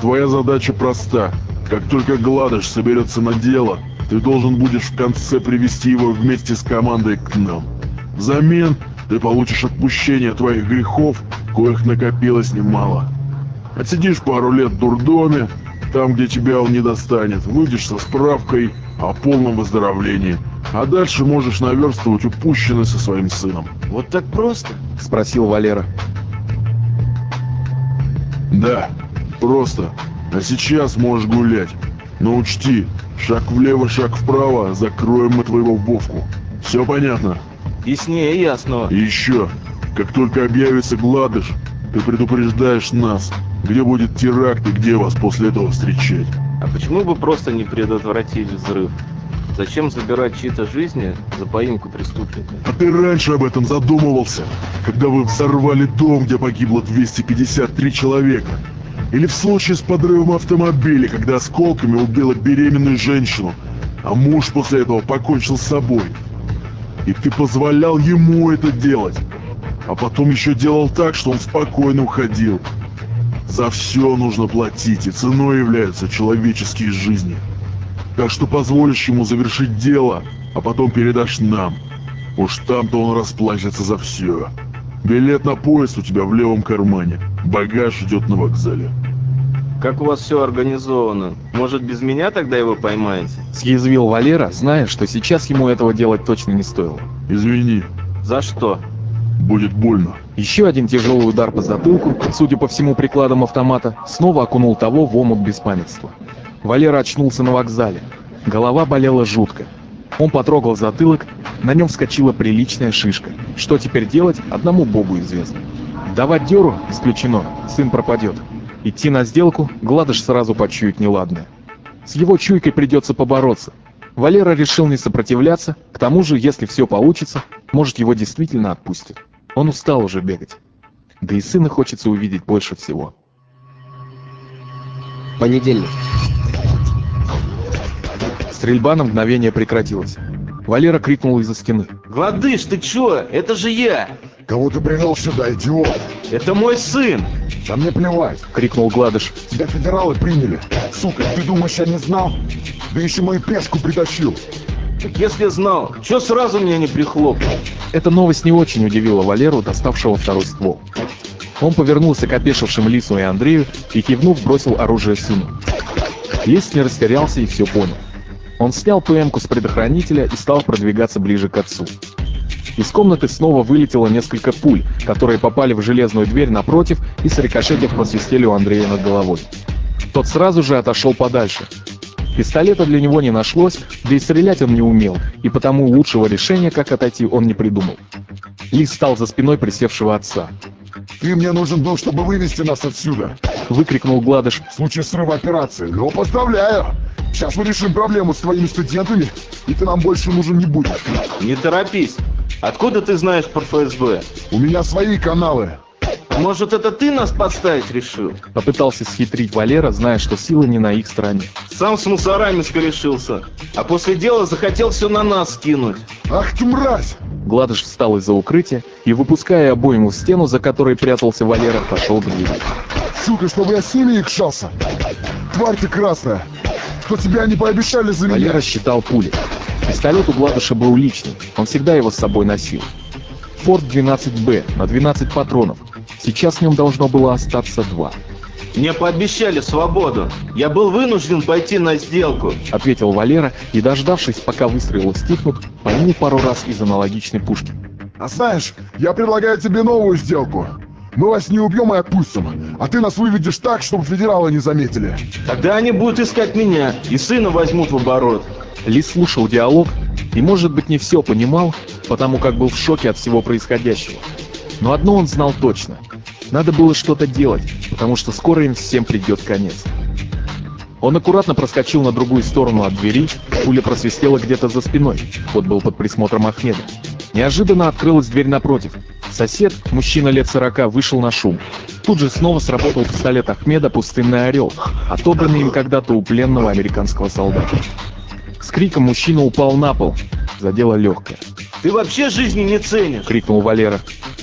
Твоя задача проста. Как только Гладыш соберется на дело, ты должен будешь в конце привести его вместе с командой к нам. Взамен ты получишь отпущение твоих грехов, коих накопилось немало. Отсидишь пару лет в дурдоме, там, где тебя он не достанет, выйдешь со справкой о полном выздоровлении. А дальше можешь наверстывать упущенное со своим сыном.
Вот так просто?
Спросил Валера.
Да, просто. А сейчас можешь гулять. Но учти, шаг влево, шаг вправо, закроем мы твоего Вовку. Все понятно?
Яснее ясного.
И еще, как только объявится Гладыш, ты предупреждаешь нас, где будет теракт и где вас после этого встречать.
А почему бы просто не предотвратить взрыв? Зачем забирать чьи-то жизни за поимку преступника?
А ты раньше об этом задумывался, когда вы взорвали дом, где погибло 253 человека? Или в случае с подрывом автомобиля, когда осколками убила беременную женщину, а муж после этого покончил с собой? И ты позволял ему это делать, а потом еще делал так, что он спокойно уходил. За все нужно платить, и ценой являются человеческие жизни. Так что позволишь ему завершить дело, а потом передашь нам. Уж там-то он расплачется за все. Билет на поезд у тебя в левом кармане. Багаж ждет на вокзале.
Как у вас все организовано? Может, без меня тогда его поймаете?
Съязвил Валера, зная, что сейчас ему этого делать точно не стоило.
Извини.
За что?
Будет больно.
Еще один тяжелый удар по затылку, судя по всему прикладом автомата, снова окунул того в омут беспамятства. Валера очнулся на вокзале. Голова болела жутко. Он потрогал затылок, на нем вскочила приличная шишка. Что теперь делать, одному богу известно. Давать дёру исключено, сын пропадет. Идти на сделку, Гладыш сразу почует неладное. С его чуйкой придется побороться. Валера решил не сопротивляться, к тому же, если все получится, может его действительно отпустят. Он устал уже бегать. Да и сына хочется увидеть больше всего.
Понедельник.
Стрельба на мгновение прекратилась. Валера крикнул из-за стены.
Гладыш, ты чё? Это же я!
Кого ты привел сюда, идиот?
Это мой сын!
Да мне плевать.
Крикнул Гладыш.
Тебя федералы приняли. Сука, ты думаешь, я не знал? Да еще мою пешку притащил.
Так если знал, чё сразу меня не прихлопнул?
Эта новость не очень удивила Валеру, доставшего второй ствол. Он повернулся к опешившим Лису и Андрею и, кивнув, бросил оружие сыну. Лис не растерялся и все понял. Он снял ПМ-ку с предохранителя и стал продвигаться ближе к отцу. Из комнаты снова вылетело несколько пуль, которые попали в железную дверь напротив и с рикошетив просвистели у Андрея над головой. Тот сразу же отошел подальше. Пистолета для него не нашлось, да и стрелять он не умел, и потому лучшего решения, как отойти, он не придумал. Лис стал за спиной присевшего отца.
Ты мне нужен был, чтобы вывести нас отсюда.
Выкрикнул Гладыш.
В случае срыва операции. Ну, поздравляю. Сейчас мы решим проблему с твоими студентами, и ты нам больше нужен не будешь.
Не торопись. Откуда ты знаешь про ФСБ?
У меня свои каналы.
Может, это ты нас подставить решил?
Попытался схитрить Валера, зная, что сила не на их стороне.
Сам с мусорами скорешился, а после дела захотел все на нас скинуть.
Ах ты мразь!
Гладыш встал из-за укрытия и, выпуская обойму в стену, за которой прятался Валера, пошел к двери.
Сука, чтобы я с ними икшался! Тварь ты красная! Что тебя не пообещали за меня?
Валера считал пули. Пистолет у Гладыша был личный, он всегда его с собой носил. Форд 12Б на 12 патронов. Сейчас в нем должно было остаться два.
Мне пообещали свободу. Я был вынужден пойти на сделку.
Ответил Валера и, дождавшись, пока выстрелы стихнут, пальнул пару раз из аналогичной пушки.
А знаешь, я предлагаю тебе новую сделку. Мы вас не убьем и отпустим, а ты нас выведешь так, чтобы федералы не заметили.
Тогда они будут искать меня, и сына возьмут в оборот.
Лис слушал диалог и, может быть, не все понимал, потому как был в шоке от всего происходящего. Но одно он знал точно. Надо было что-то делать, потому что скоро им всем придет конец. Он аккуратно проскочил на другую сторону от двери, пуля просвистела где-то за спиной, ход был под присмотром Ахмеда. Неожиданно открылась дверь напротив. Сосед, мужчина лет сорока, вышел на шум. Тут же снова сработал пистолет Ахмеда «Пустынный орел», отобранный им когда-то у пленного американского солдата. С криком мужчина упал на пол. Задело легкое.
Ты вообще жизни не ценишь?
Крикнул Валера.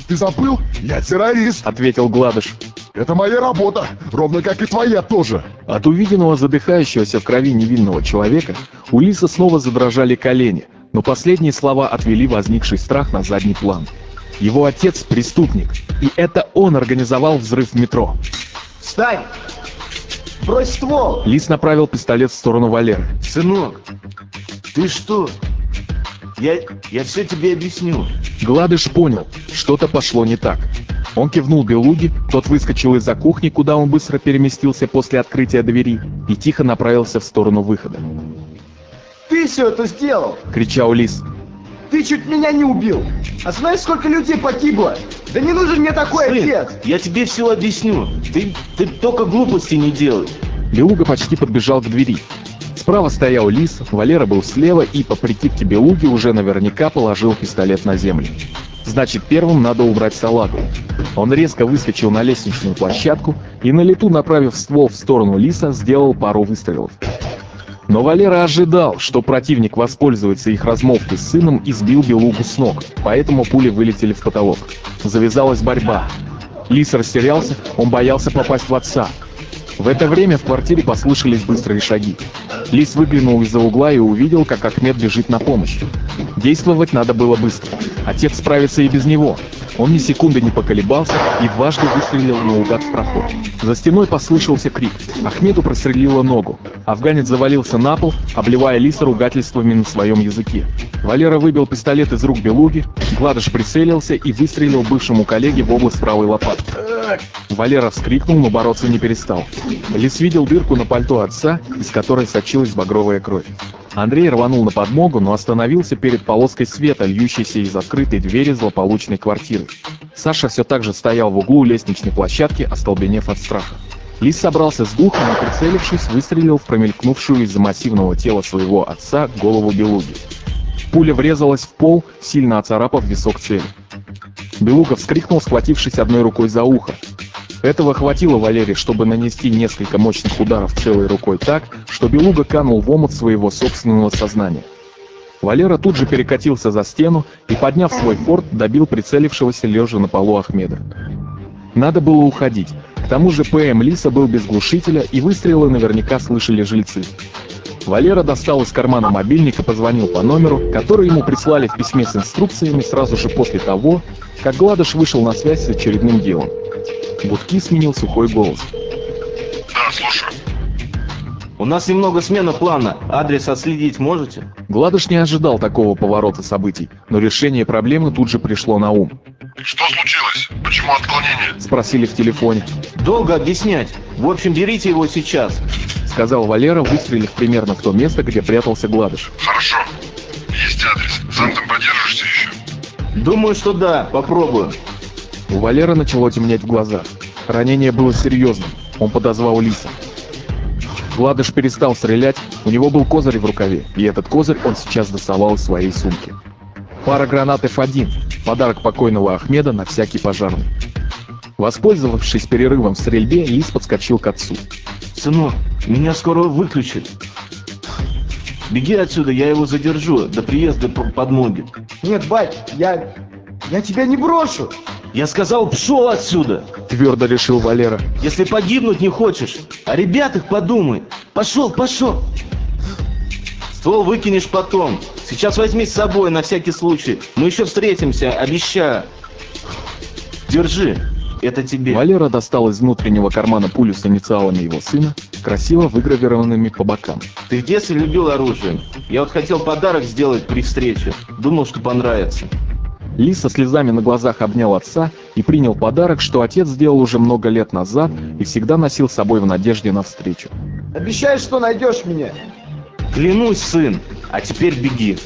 Ты забыл? Я террорист.
Ответил Гладыш.
Это моя работа, ровно как и твоя тоже.
От увиденного задыхающегося в крови невинного человека у Лиса снова задрожали колени, но последние слова отвели возникший страх на задний план. Его отец преступник, и это он организовал взрыв в метро.
Встань! Брось ствол!
Лис направил пистолет в сторону Валеры.
Сынок, ты что? Я, я все тебе объясню.
Гладыш понял, что-то пошло не так. Он кивнул Белуге, тот выскочил из-за кухни, куда он быстро переместился после открытия двери, и тихо направился в сторону выхода.
Ты все это сделал!
— кричал Лис.
Ты чуть меня не убил! А знаешь, сколько людей погибло? Да не нужен мне такой
Сын,
отец!
я тебе все объясню. Ты, ты только глупости не делай.
Белуга почти подбежал к двери. Справа стоял Лис, Валера был слева и, по прикидке Белуги, уже наверняка положил пистолет на землю. Значит, первым надо убрать салагу. Он резко выскочил на лестничную площадку и на лету, направив ствол в сторону Лиса, сделал пару выстрелов. Но Валера ожидал, что противник воспользуется их размолвкой с сыном и сбил Белугу с ног, поэтому пули вылетели в потолок. Завязалась борьба. Лис растерялся, он боялся попасть в отца. В это время в квартире послышались быстрые шаги. Лис выглянул из-за угла и увидел, как Ахмед бежит на помощь. Действовать надо было быстро. Отец справится и без него. Он ни секунды не поколебался и дважды выстрелил наугад в проход. За стеной послышался крик. Ахмеду прострелило ногу. Афганец завалился на пол, обливая Лиса ругательствами на своем языке. Валера выбил пистолет из рук Белуги, Гладыш прицелился и выстрелил бывшему коллеге в область правой лопатки. Валера вскрикнул, но бороться не перестал. Лис видел дырку на пальто отца, из которой сочилась багровая кровь. Андрей рванул на подмогу, но остановился перед полоской света, льющейся из открытой двери злополучной квартиры. Саша все так же стоял в углу лестничной площадки, остолбенев от страха. Лис собрался с духом и, прицелившись, выстрелил в промелькнувшую из-за массивного тела своего отца голову Белуги. Пуля врезалась в пол, сильно оцарапав висок цели. Белуга вскрикнул, схватившись одной рукой за ухо. Этого хватило Валере, чтобы нанести несколько мощных ударов целой рукой так, что Белуга канул в омут своего собственного сознания. Валера тут же перекатился за стену и, подняв свой форт, добил прицелившегося лежа на полу Ахмеда. Надо было уходить. К тому же ПМ Лиса был без глушителя, и выстрелы наверняка слышали жильцы. Валера достал из кармана мобильник и позвонил по номеру, который ему прислали в письме с инструкциями сразу же после того, как Гладыш вышел на связь с очередным делом. Гудки сменил сухой голос.
Да, слушаю.
У нас немного смена плана. Адрес отследить можете?
Гладыш не ожидал такого поворота событий, но решение проблемы тут же пришло на ум.
Что случилось? Почему отклонение?
Спросили в телефоне.
Долго объяснять. В общем, берите его сейчас.
Сказал Валера, выстрелив примерно в то место, где прятался Гладыш.
Хорошо. Есть адрес. Сам там подержишься еще?
Думаю, что да. Попробую.
У Валера начало темнеть в глазах. Ранение было серьезным. Он подозвал Лиса. Гладыш перестал стрелять, у него был козырь в рукаве, и этот козырь он сейчас доставал из своей сумки. Пара гранат F1, подарок покойного Ахмеда на всякий пожарный. Воспользовавшись перерывом в стрельбе, Лис подскочил к отцу.
Сынок, меня скоро выключат. Беги отсюда, я его задержу до приезда подмоги.
Нет, бать, я... я тебя не брошу!
Я сказал, пшел отсюда!
Твердо решил Валера.
Если погибнуть не хочешь, о ребятах подумай. Пошел, пошел! Ствол выкинешь потом. Сейчас возьми с собой на всякий случай. Мы еще встретимся, обещаю. Держи. Это тебе.
Валера достал из внутреннего кармана пулю с инициалами его сына, красиво выгравированными по бокам.
Ты в детстве любил оружие. Я вот хотел подарок сделать при встрече. Думал, что понравится.
Лис со слезами на глазах обнял отца и принял подарок, что отец сделал уже много лет назад и всегда носил с собой в надежде на встречу.
Обещаешь, что найдешь меня?
Клянусь, сын. А теперь беги.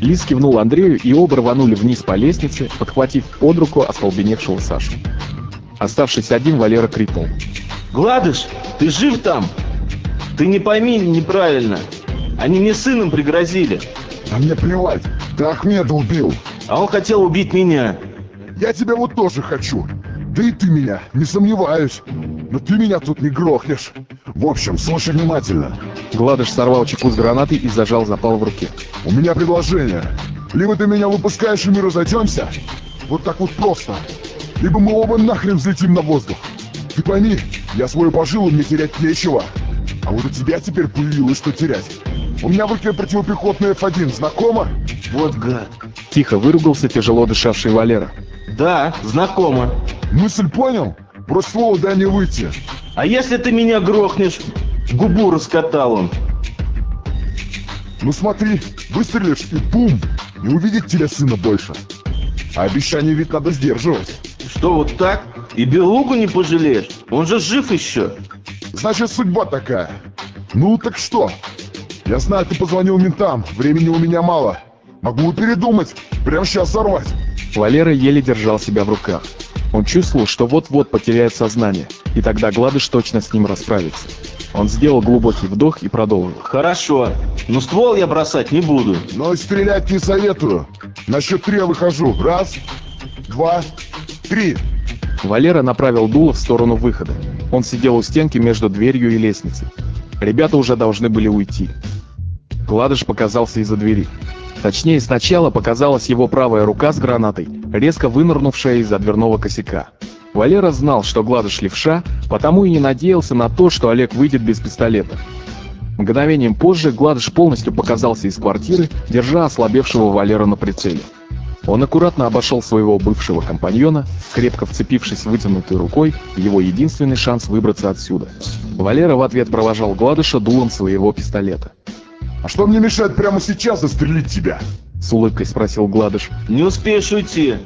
Лис кивнул Андрею, и оба рванули вниз по лестнице, подхватив под руку остолбеневшего Сашу. Оставшись один, Валера крикнул.
Гладыш, ты жив там? Ты не пойми неправильно. Они мне сыном пригрозили.
А мне плевать, ты Ахмеда убил.
А он хотел убить меня.
Я тебя вот тоже хочу. Да и ты меня, не сомневаюсь. Но ты меня тут не грохнешь. В общем, слушай внимательно.
Гладыш сорвал чеку с гранатой и зажал запал в руке.
У меня предложение. Либо ты меня выпускаешь и мы разойдемся. Вот так вот просто. Либо мы оба нахрен взлетим на воздух. Ты пойми, я свою пожилу, мне терять нечего. А вот у тебя теперь появилось что терять. У меня в руке противопехотный F1, знакомо?
Вот гад.
Тихо выругался тяжело дышавший Валера.
Да, знакомо.
Мысль понял? Брось слово, дай мне выйти.
А если ты меня грохнешь? Губу раскатал он.
Ну смотри, выстрелишь и бум! Не увидит тебя сына больше. А обещание ведь надо сдерживать.
Что, вот так? И Белугу не пожалеешь? Он же жив еще.
Значит, судьба такая. Ну, так что? Я знаю, ты позвонил ментам. Времени у меня мало. Могу передумать. Прямо сейчас сорвать.
Валера еле держал себя в руках. Он чувствовал, что вот-вот потеряет сознание, и тогда Гладыш точно с ним расправится. Он сделал глубокий вдох и продолжил.
Хорошо, но ствол я бросать не буду.
Но стрелять не советую. На счет три я выхожу. Раз, два, три.
Валера направил дуло в сторону выхода. Он сидел у стенки между дверью и лестницей. Ребята уже должны были уйти. Гладыш показался из-за двери. Точнее, сначала показалась его правая рука с гранатой, резко вынырнувшая из-за дверного косяка. Валера знал, что Гладыш левша, потому и не надеялся на то, что Олег выйдет без пистолета. Мгновением позже Гладыш полностью показался из квартиры, держа ослабевшего Валера на прицеле. Он аккуратно обошел своего бывшего компаньона, крепко вцепившись вытянутой рукой, его единственный шанс выбраться отсюда. Валера в ответ провожал Гладыша дулом своего пистолета.
А что мне мешает прямо сейчас застрелить тебя?
С улыбкой спросил Гладыш.
Не успеешь уйти.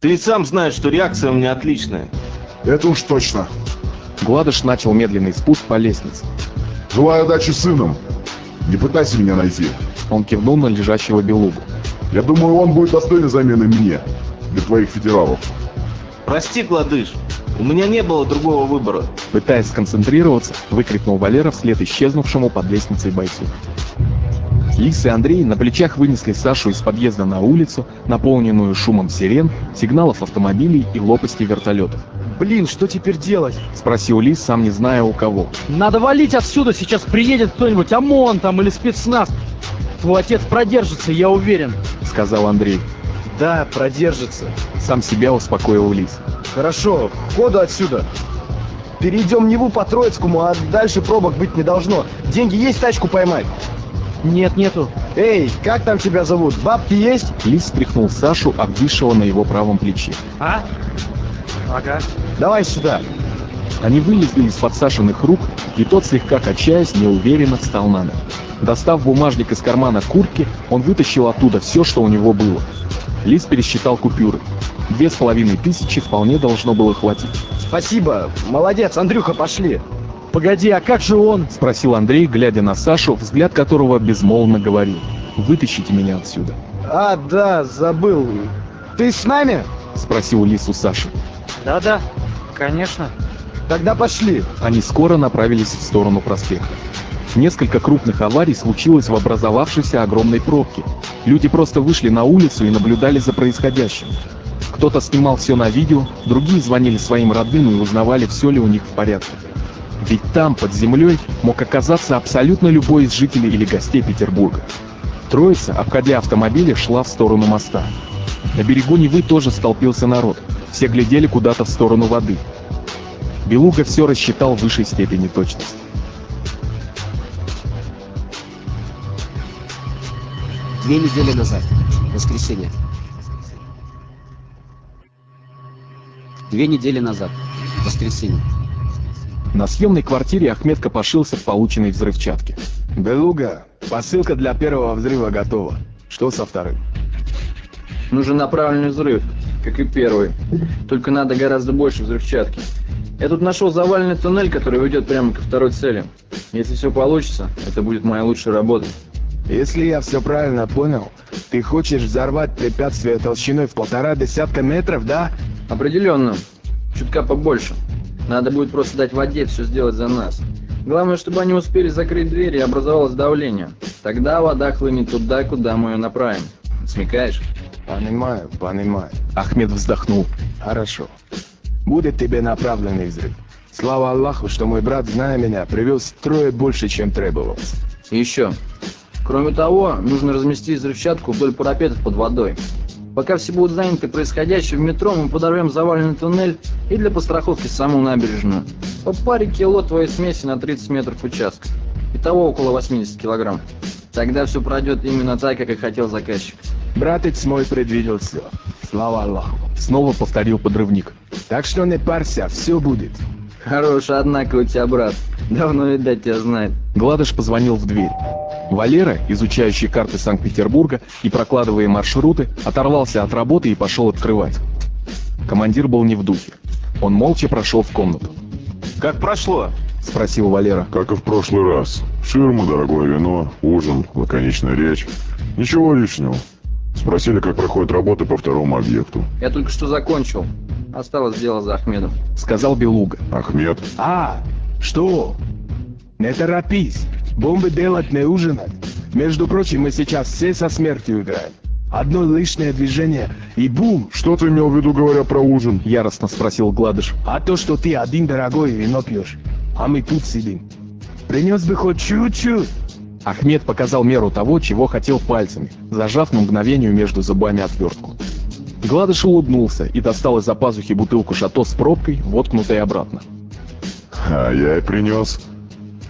Ты ведь сам знаешь, что реакция у меня отличная.
Это уж точно.
Гладыш начал медленный спуск по лестнице.
Желаю удачи сыном. Не пытайся меня найти.
Он кивнул на лежащего белугу.
Я думаю, он будет достойной заменой мне, для твоих федералов.
Прости, Гладыш, у меня не было другого выбора.
Пытаясь сконцентрироваться, выкрикнул Валера вслед исчезнувшему под лестницей бойцу. Лис и Андрей на плечах вынесли Сашу из подъезда на улицу, наполненную шумом сирен, сигналов автомобилей и лопасти вертолетов.
Блин, что теперь делать?
Спросил Лис, сам не зная у кого.
Надо валить отсюда, сейчас приедет кто-нибудь, ОМОН там или спецназ. Твой отец продержится, я уверен.
Сказал Андрей.
Да, продержится.
Сам себя успокоил Лис.
Хорошо, ходу отсюда. Перейдем Неву по Троицкому, а дальше пробок быть не должно. Деньги есть тачку поймать?
Нет, нету.
Эй, как там тебя зовут? Бабки есть?
Лис стряхнул Сашу, обвисшего на его правом плече.
А? Ага.
Давай сюда.
Они вылезли из-под Сашиных рук, и тот, слегка качаясь, неуверенно встал на ноги. Достав бумажник из кармана куртки, он вытащил оттуда все, что у него было. Лис пересчитал купюры. Две с половиной тысячи вполне должно было хватить.
Спасибо. Молодец, Андрюха, пошли.
Погоди, а как же он?
Спросил Андрей, глядя на Сашу, взгляд которого безмолвно говорил. Вытащите меня отсюда.
А, да, забыл. Ты с нами?
Спросил Лис у Саши.
Да-да, конечно.
Тогда пошли.
Они скоро направились в сторону проспекта. Несколько крупных аварий случилось в образовавшейся огромной пробке. Люди просто вышли на улицу и наблюдали за происходящим. Кто-то снимал все на видео, другие звонили своим родным и узнавали, все ли у них в порядке. Ведь там, под землей, мог оказаться абсолютно любой из жителей или гостей Петербурга. Троица, обходя автомобили, шла в сторону моста. На берегу Невы тоже столпился народ. Все глядели куда-то в сторону воды. Белуга все рассчитал в высшей степени точности.
Две недели назад. Воскресенье. Две недели назад. Воскресенье.
На съемной квартире Ахмед копошился в полученной взрывчатке.
Белуга, посылка для первого взрыва готова. Что со вторым?
Нужен направленный взрыв, как и первый. Только надо гораздо больше взрывчатки. Я тут нашел заваленный туннель, который ведет прямо ко второй цели. Если все получится, это будет моя лучшая работа.
Если я все правильно понял, ты хочешь взорвать препятствие толщиной в полтора десятка метров, да?
Определенно. Чутка побольше. Надо будет просто дать воде все сделать за нас. Главное, чтобы они успели закрыть дверь и образовалось давление. Тогда вода хлынет туда, куда мы ее направим. Смекаешь?
Понимаю, понимаю.
Ахмед вздохнул.
Хорошо. Будет тебе направленный взрыв. Слава Аллаху, что мой брат, зная меня, привез трое больше, чем требовалось.
Еще. Кроме того, нужно разместить взрывчатку вдоль парапетов под водой. Пока все будут заняты происходящим в метро, мы подорвем заваленный туннель и для постраховки саму набережную. По паре кило твоей смеси на 30 метров участка. Итого около 80 килограмм. Тогда все пройдет именно так, как и хотел заказчик.
Братец мой предвидел все. Слава Аллаху.
Снова повторил подрывник.
Так что не парься, все будет.
Хорош, однако, у тебя брат. Давно, видать, тебя знает.
Гладыш позвонил в дверь. Валера, изучающий карты Санкт-Петербурга и прокладывая маршруты, оторвался от работы и пошел открывать. Командир был не в духе. Он молча прошел в комнату.
«Как прошло?»
— спросил Валера.
«Как и в прошлый раз. Ширма, дорогое вино, ужин, лаконичная речь. Ничего лишнего. Спросили, как проходят работы по второму объекту.
Я только что закончил. Осталось дело за Ахмедом.
Сказал Белуга.
Ахмед?
А, что? Не торопись. Бомбы делать не ужинать. Между прочим, мы сейчас все со смертью играем. Одно лишнее движение и бум!
Что ты имел в виду, говоря про ужин?
Яростно спросил Гладыш.
А то, что ты один дорогой вино пьешь, а мы тут сидим. Принес бы хоть чуть-чуть.
Ахмед показал меру того, чего хотел пальцами, зажав на мгновение между зубами отвертку. Гладыш улыбнулся и достал из-за пазухи бутылку шато с пробкой, воткнутой обратно.
А я и принес.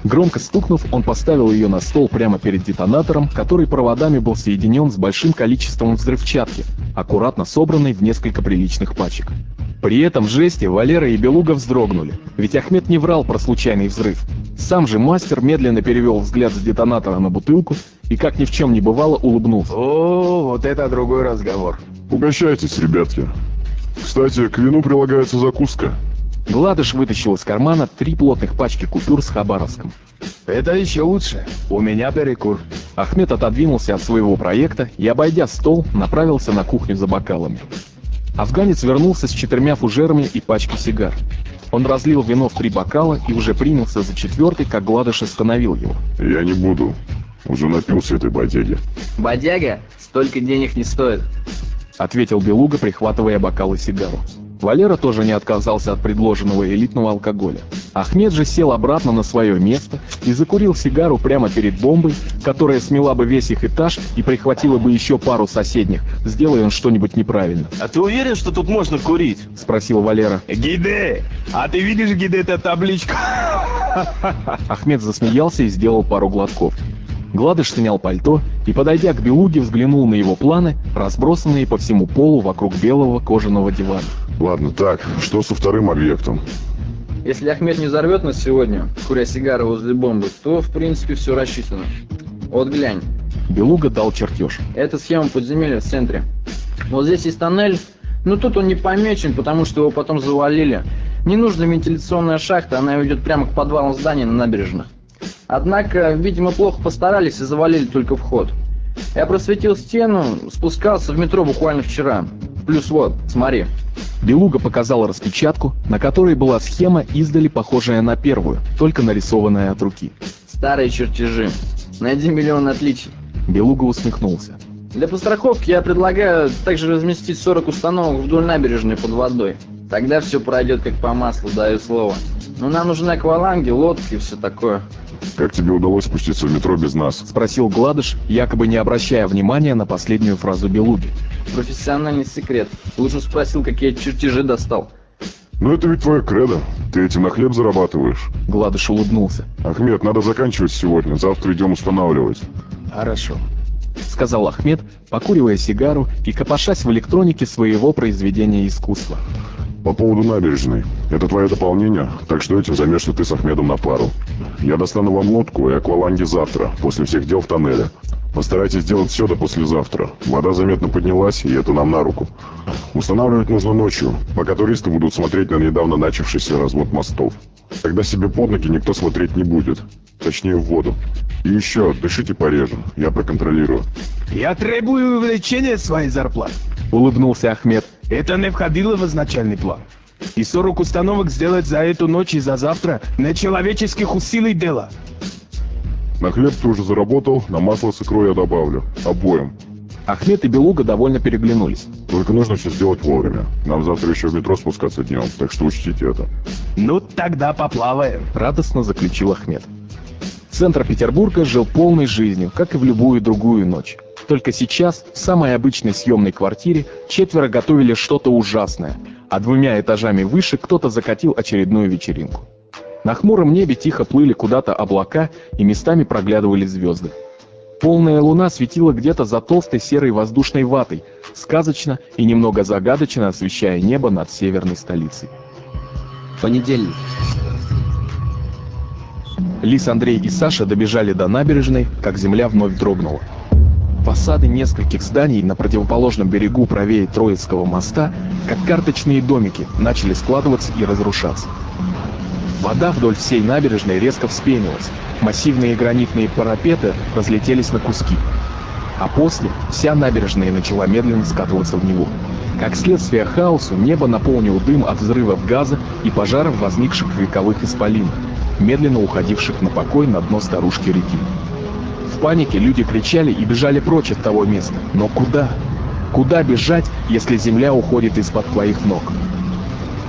Громко стукнув, он поставил ее на стол прямо перед детонатором, который проводами был соединен с большим количеством взрывчатки, аккуратно собранной в несколько приличных пачек. При этом жесте Валера и Белуга вздрогнули, ведь Ахмед не врал про случайный взрыв. Сам же мастер медленно перевел взгляд с детонатора на бутылку и, как ни в чем не бывало, улыбнулся.
О, вот это другой разговор.
Угощайтесь, ребятки. Кстати, к вину прилагается закуска.
Гладыш вытащил из кармана три плотных пачки купюр с Хабаровском.
Это еще лучше. У меня перекур.
Ахмед отодвинулся от своего проекта и, обойдя стол, направился на кухню за бокалами. Афганец вернулся с четырьмя фужерами и пачкой сигар. Он разлил вино в три бокала и уже принялся за четвертый, как Гладыш остановил его.
Я не буду. Уже напился этой бодяги.
Бодяга? Столько денег не стоит.
Ответил Белуга, прихватывая бокал и сигару. Валера тоже не отказался от предложенного элитного алкоголя. Ахмед же сел обратно на свое место и закурил сигару прямо перед бомбой, которая смела бы весь их этаж и прихватила бы еще пару соседних, сделая он что-нибудь неправильно.
«А ты уверен, что тут можно курить?»
— спросил Валера.
«Гиде! А ты видишь, Гиде, эту табличку?»
Ахмед засмеялся и сделал пару глотков. Гладыш снял пальто и, подойдя к Белуге, взглянул на его планы, разбросанные по всему полу вокруг белого кожаного дивана.
Ладно, так, что со вторым объектом?
Если Ахмед не взорвет нас сегодня, куря сигару возле бомбы, то, в принципе, все рассчитано. Вот глянь.
Белуга дал чертеж.
Это схема подземелья в центре. Вот здесь есть тоннель, но тут он не помечен, потому что его потом завалили. Не нужна вентиляционная шахта, она ведет прямо к подвалам здания на набережных. Однако, видимо, плохо постарались и завалили только вход. Я просветил стену, спускался в метро буквально вчера. Плюс вот, смотри.
Белуга показал распечатку, на которой была схема, издали похожая на первую, только нарисованная от руки.
Старые чертежи. Найди миллион отличий.
Белуга усмехнулся.
Для постраховки я предлагаю также разместить 40 установок вдоль набережной под водой. Тогда все пройдет как по маслу, даю слово. Но нам нужны акваланги, лодки и все такое.
Как тебе удалось спуститься в метро без нас?
Спросил Гладыш, якобы не обращая внимания на последнюю фразу Белуги.
Профессиональный секрет. Лучше спросил, какие чертежи достал.
Ну это ведь твое кредо. Ты этим на хлеб зарабатываешь.
Гладыш улыбнулся.
Ахмед, надо заканчивать сегодня. Завтра идем устанавливать.
Хорошо.
Сказал Ахмед, покуривая сигару и копошась в электронике своего произведения искусства.
По поводу набережной. Это твое дополнение, так что этим займешься ты с Ахмедом на пару. Я достану вам лодку и акваланги завтра, после всех дел в тоннеле. Постарайтесь сделать все до послезавтра. Вода заметно поднялась, и это нам на руку. Устанавливать нужно ночью, пока туристы будут смотреть на недавно начавшийся развод мостов. Тогда себе под ноги никто смотреть не будет. Точнее, в воду. И еще, дышите пореже, я проконтролирую.
Я требую увеличения своей зарплаты.
Улыбнулся Ахмед.
Это не входило в изначальный план. И 40 установок сделать за эту ночь и за завтра нечеловеческих усилий дело.
На хлеб ты уже заработал, на масло с икрой я добавлю. Обоим.
Ахмед и Белуга довольно переглянулись.
Только нужно все сделать вовремя. Нам завтра еще в метро спускаться днем, так что учтите это.
Ну тогда поплаваем.
Радостно заключил Ахмед. Центр Петербурга жил полной жизнью, как и в любую другую ночь. Только сейчас, в самой обычной съемной квартире, четверо готовили что-то ужасное, а двумя этажами выше кто-то закатил очередную вечеринку. На хмуром небе тихо плыли куда-то облака и местами проглядывали звезды. Полная луна светила где-то за толстой серой воздушной ватой, сказочно и немного загадочно освещая небо над северной столицей.
Понедельник.
Лис, Андрей и Саша добежали до набережной, как земля вновь дрогнула. Фасады нескольких зданий на противоположном берегу правее Троицкого моста, как карточные домики, начали складываться и разрушаться. Вода вдоль всей набережной резко вспенилась, массивные гранитные парапеты разлетелись на куски. А после вся набережная начала медленно скатываться в него. Как следствие хаосу, небо наполнил дым от взрывов газа и пожаров, возникших в вековых исполинах, медленно уходивших на покой на дно старушки реки. В панике люди кричали и бежали прочь от того места. Но куда? Куда бежать, если земля уходит из-под твоих ног?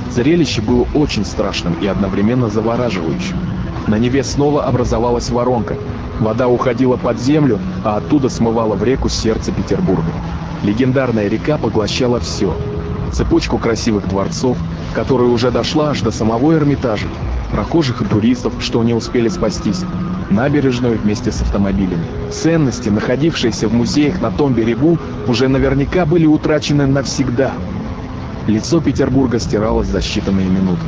Зрелище было очень страшным и одновременно завораживающим. На Неве снова образовалась воронка. Вода уходила под землю, а оттуда смывала в реку сердце Петербурга. Легендарная река поглощала все. Цепочку красивых дворцов, которая уже дошла аж до самого Эрмитажа, прохожих и туристов, что не успели спастись, набережную вместе с автомобилями. Ценности, находившиеся в музеях на том берегу, уже наверняка были утрачены навсегда. Лицо Петербурга стиралось за считанные минуты.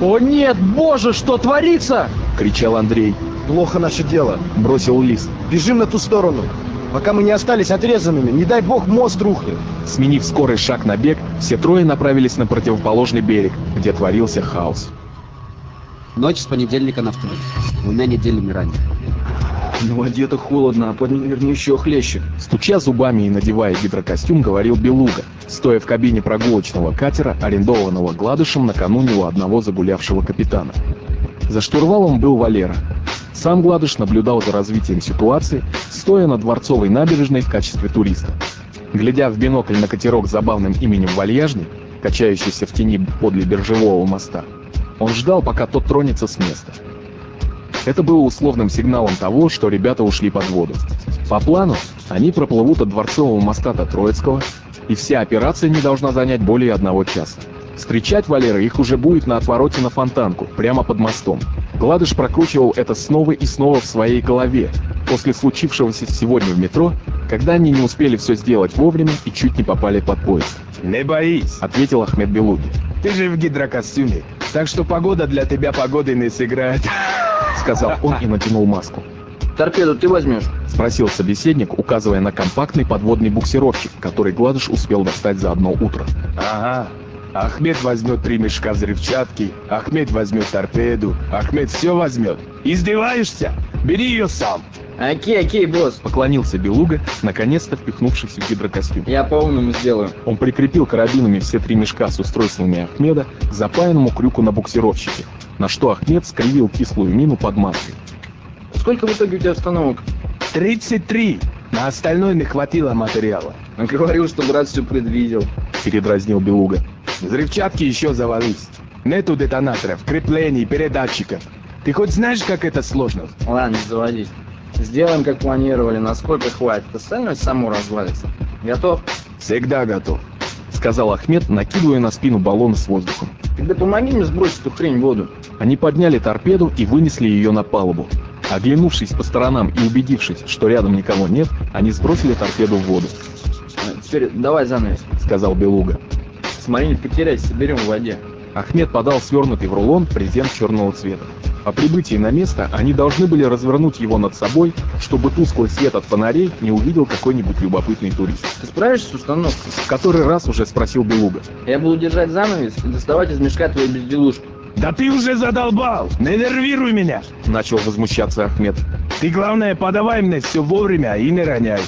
«О нет, боже, что творится?»
— кричал Андрей.
«Плохо наше дело», —
бросил Лис.
«Бежим на ту сторону. Пока мы не остались отрезанными, не дай бог мост рухнет».
Сменив скорый шаг на бег, все трое направились на противоположный берег, где творился хаос.
Ночь с понедельника на вторник. Двумя неделями ранее.
Ну, одето холодно, а под вернее еще хлеще.
Стуча зубами и надевая гидрокостюм, говорил Белуга, стоя в кабине прогулочного катера, арендованного Гладышем накануне у одного загулявшего капитана. За штурвалом был Валера. Сам Гладыш наблюдал за развитием ситуации, стоя на Дворцовой набережной в качестве туриста. Глядя в бинокль на катерок с забавным именем Вальяжный, качающийся в тени подле биржевого моста, он ждал, пока тот тронется с места. Это было условным сигналом того, что ребята ушли под воду. По плану, они проплывут от Дворцового моста до Троицкого, и вся операция не должна занять более одного часа. Встречать Валера их уже будет на отвороте на фонтанку, прямо под мостом. Гладыш прокручивал это снова и снова в своей голове, после случившегося сегодня в метро, когда они не успели все сделать вовремя и чуть не попали под поезд.
«Не боись», —
ответил Ахмед Белуги.
«Ты же в гидрокостюме, так что погода для тебя погоды не сыграет», —
сказал он и натянул маску.
«Торпеду ты возьмешь?»
— спросил собеседник, указывая на компактный подводный буксировщик, который Гладыш успел достать за одно утро.
«Ага, Ахмед возьмет три мешка взрывчатки, Ахмед возьмет торпеду, Ахмед все возьмет. Издеваешься? Бери ее сам.
Окей, окей, босс.
Поклонился Белуга, наконец-то впихнувшись в гидрокостюм.
Я по-умному сделаю.
Он прикрепил карабинами все три мешка с устройствами Ахмеда к запаянному крюку на буксировщике, на что Ахмед скривил кислую мину под маской.
Сколько в итоге у тебя установок?
33. На остальное не хватило материала.
Он говорил, что брат все предвидел.
Передразнил Белуга.
Взрывчатки еще завались. Нету детонаторов, креплений, передатчиков. Ты хоть знаешь, как это сложно?
Ладно, заводись. Сделаем, как планировали, насколько хватит. Остальное само развалится. Готов?
Всегда готов.
Сказал Ахмед, накидывая на спину баллон с воздухом.
Тогда помоги мне сбросить эту хрень в воду.
Они подняли торпеду и вынесли ее на палубу. Оглянувшись по сторонам и убедившись, что рядом никого нет, они сбросили торпеду в воду.
Теперь давай занавес,
сказал Белуга.
Смотри, не потеряйся, берем в воде.
Ахмед подал свернутый в рулон презент черного цвета. По прибытии на место они должны были развернуть его над собой, чтобы тусклый свет от фонарей не увидел какой-нибудь любопытный турист.
Ты справишься с установкой?
В который раз уже спросил Белуга.
Я буду держать занавес и доставать из мешка твои безделушки.
Да ты уже задолбал! Не нервируй меня!
Начал возмущаться Ахмед.
Ты главное подавай мне все вовремя и не роняй.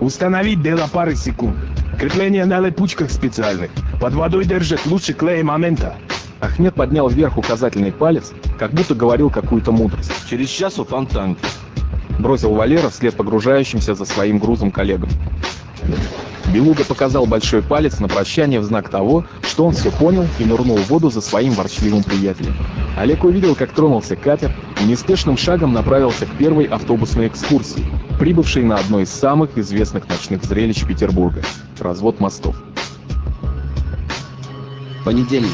Установить дело пары секунд. Крепление на липучках специальных. Под водой держит лучше клея момента.
Ахмед поднял вверх указательный палец, как будто говорил какую-то мудрость.
Через час у фонтанки.
Бросил Валера вслед погружающимся за своим грузом коллегам. Белуга показал большой палец на прощание в знак того, что он все понял и нырнул в воду за своим ворчливым приятелем. Олег увидел, как тронулся катер и неспешным шагом направился к первой автобусной экскурсии, прибывшей на одно из самых известных ночных зрелищ Петербурга – развод мостов.
Понедельник.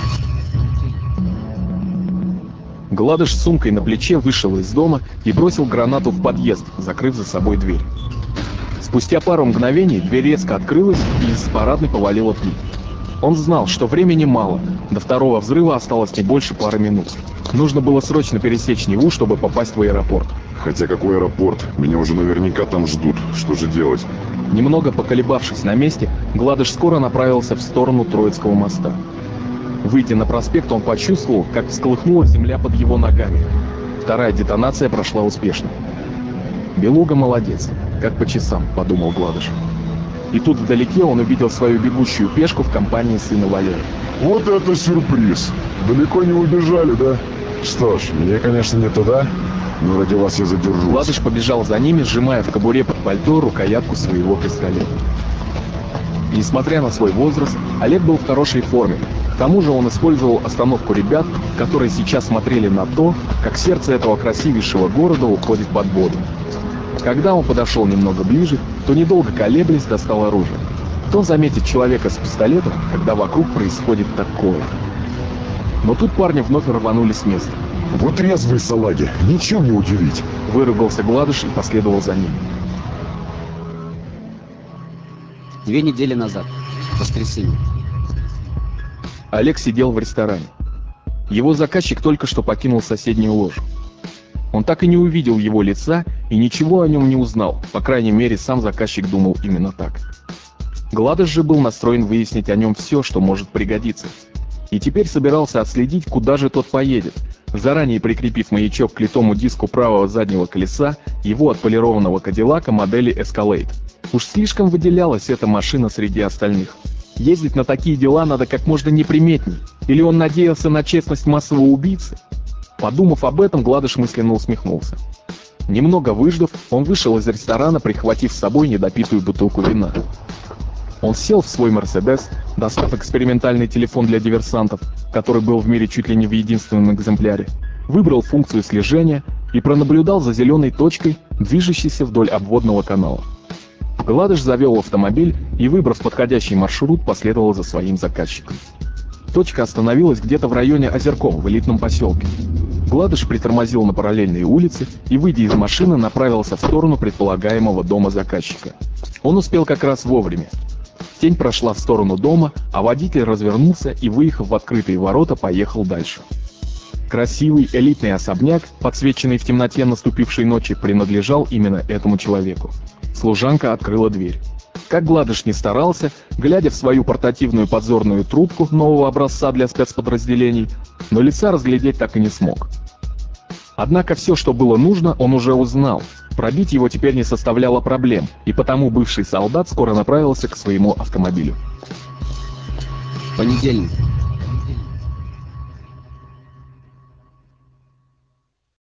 Гладыш с сумкой на плече вышел из дома и бросил гранату в подъезд, закрыв за собой дверь. Спустя пару мгновений дверь резко открылась и из парадной повалила пыль. Он знал, что времени мало, до второго взрыва осталось не больше пары минут. Нужно было срочно пересечь Неву, чтобы попасть в аэропорт.
Хотя какой аэропорт? Меня уже наверняка там ждут. Что же делать?
Немного поколебавшись на месте, Гладыш скоро направился в сторону Троицкого моста. Выйдя на проспект, он почувствовал, как всколыхнулась земля под его ногами. Вторая детонация прошла успешно. «Белуга молодец, как по часам», — подумал Гладыш. И тут вдалеке он увидел свою бегущую пешку в компании сына Валеры.
Вот это сюрприз! Далеко не убежали, да? Что ж, мне, конечно, не туда, но ради вас я задержусь.
Гладыш побежал за ними, сжимая в кобуре под пальто рукоятку своего пистолета. Несмотря на свой возраст, Олег был в хорошей форме. К тому же он использовал остановку ребят, которые сейчас смотрели на то, как сердце этого красивейшего города уходит под воду. Когда он подошел немного ближе, то недолго колеблясь достал оружие. Кто заметит человека с пистолетом, когда вокруг происходит такое? Но тут парни вновь рванули с места.
Вот резвые салаги, ничем не удивить.
Выругался Гладыш и последовал за ним.
Две недели назад, в воскресенье.
Олег сидел в ресторане. Его заказчик только что покинул соседнюю ложу. Он так и не увидел его лица и ничего о нем не узнал, по крайней мере сам заказчик думал именно так. Гладыш же был настроен выяснить о нем все, что может пригодиться. И теперь собирался отследить, куда же тот поедет, заранее прикрепив маячок к литому диску правого заднего колеса его отполированного Кадиллака модели Escalade. Уж слишком выделялась эта машина среди остальных. Ездить на такие дела надо как можно неприметней. Или он надеялся на честность массового убийцы? Подумав об этом, Гладыш мысленно усмехнулся. Немного выждав, он вышел из ресторана, прихватив с собой недопитую бутылку вина. Он сел в свой «Мерседес», достав экспериментальный телефон для диверсантов, который был в мире чуть ли не в единственном экземпляре, выбрал функцию слежения и пронаблюдал за зеленой точкой, движущейся вдоль обводного канала. Гладыш завел автомобиль и, выбрав подходящий маршрут, последовал за своим заказчиком. Точка остановилась где-то в районе Озерков в элитном поселке. Гладыш притормозил на параллельной улице и, выйдя из машины, направился в сторону предполагаемого дома заказчика. Он успел как раз вовремя. Тень прошла в сторону дома, а водитель развернулся и, выехав в открытые ворота, поехал дальше. Красивый элитный особняк, подсвеченный в темноте наступившей ночи, принадлежал именно этому человеку. Служанка открыла дверь. Как Гладыш не старался, глядя в свою портативную подзорную трубку нового образца для спецподразделений, но лица разглядеть так и не смог. Однако все, что было нужно, он уже узнал. Пробить его теперь не составляло проблем, и потому бывший солдат скоро направился к своему автомобилю.
Понедельник,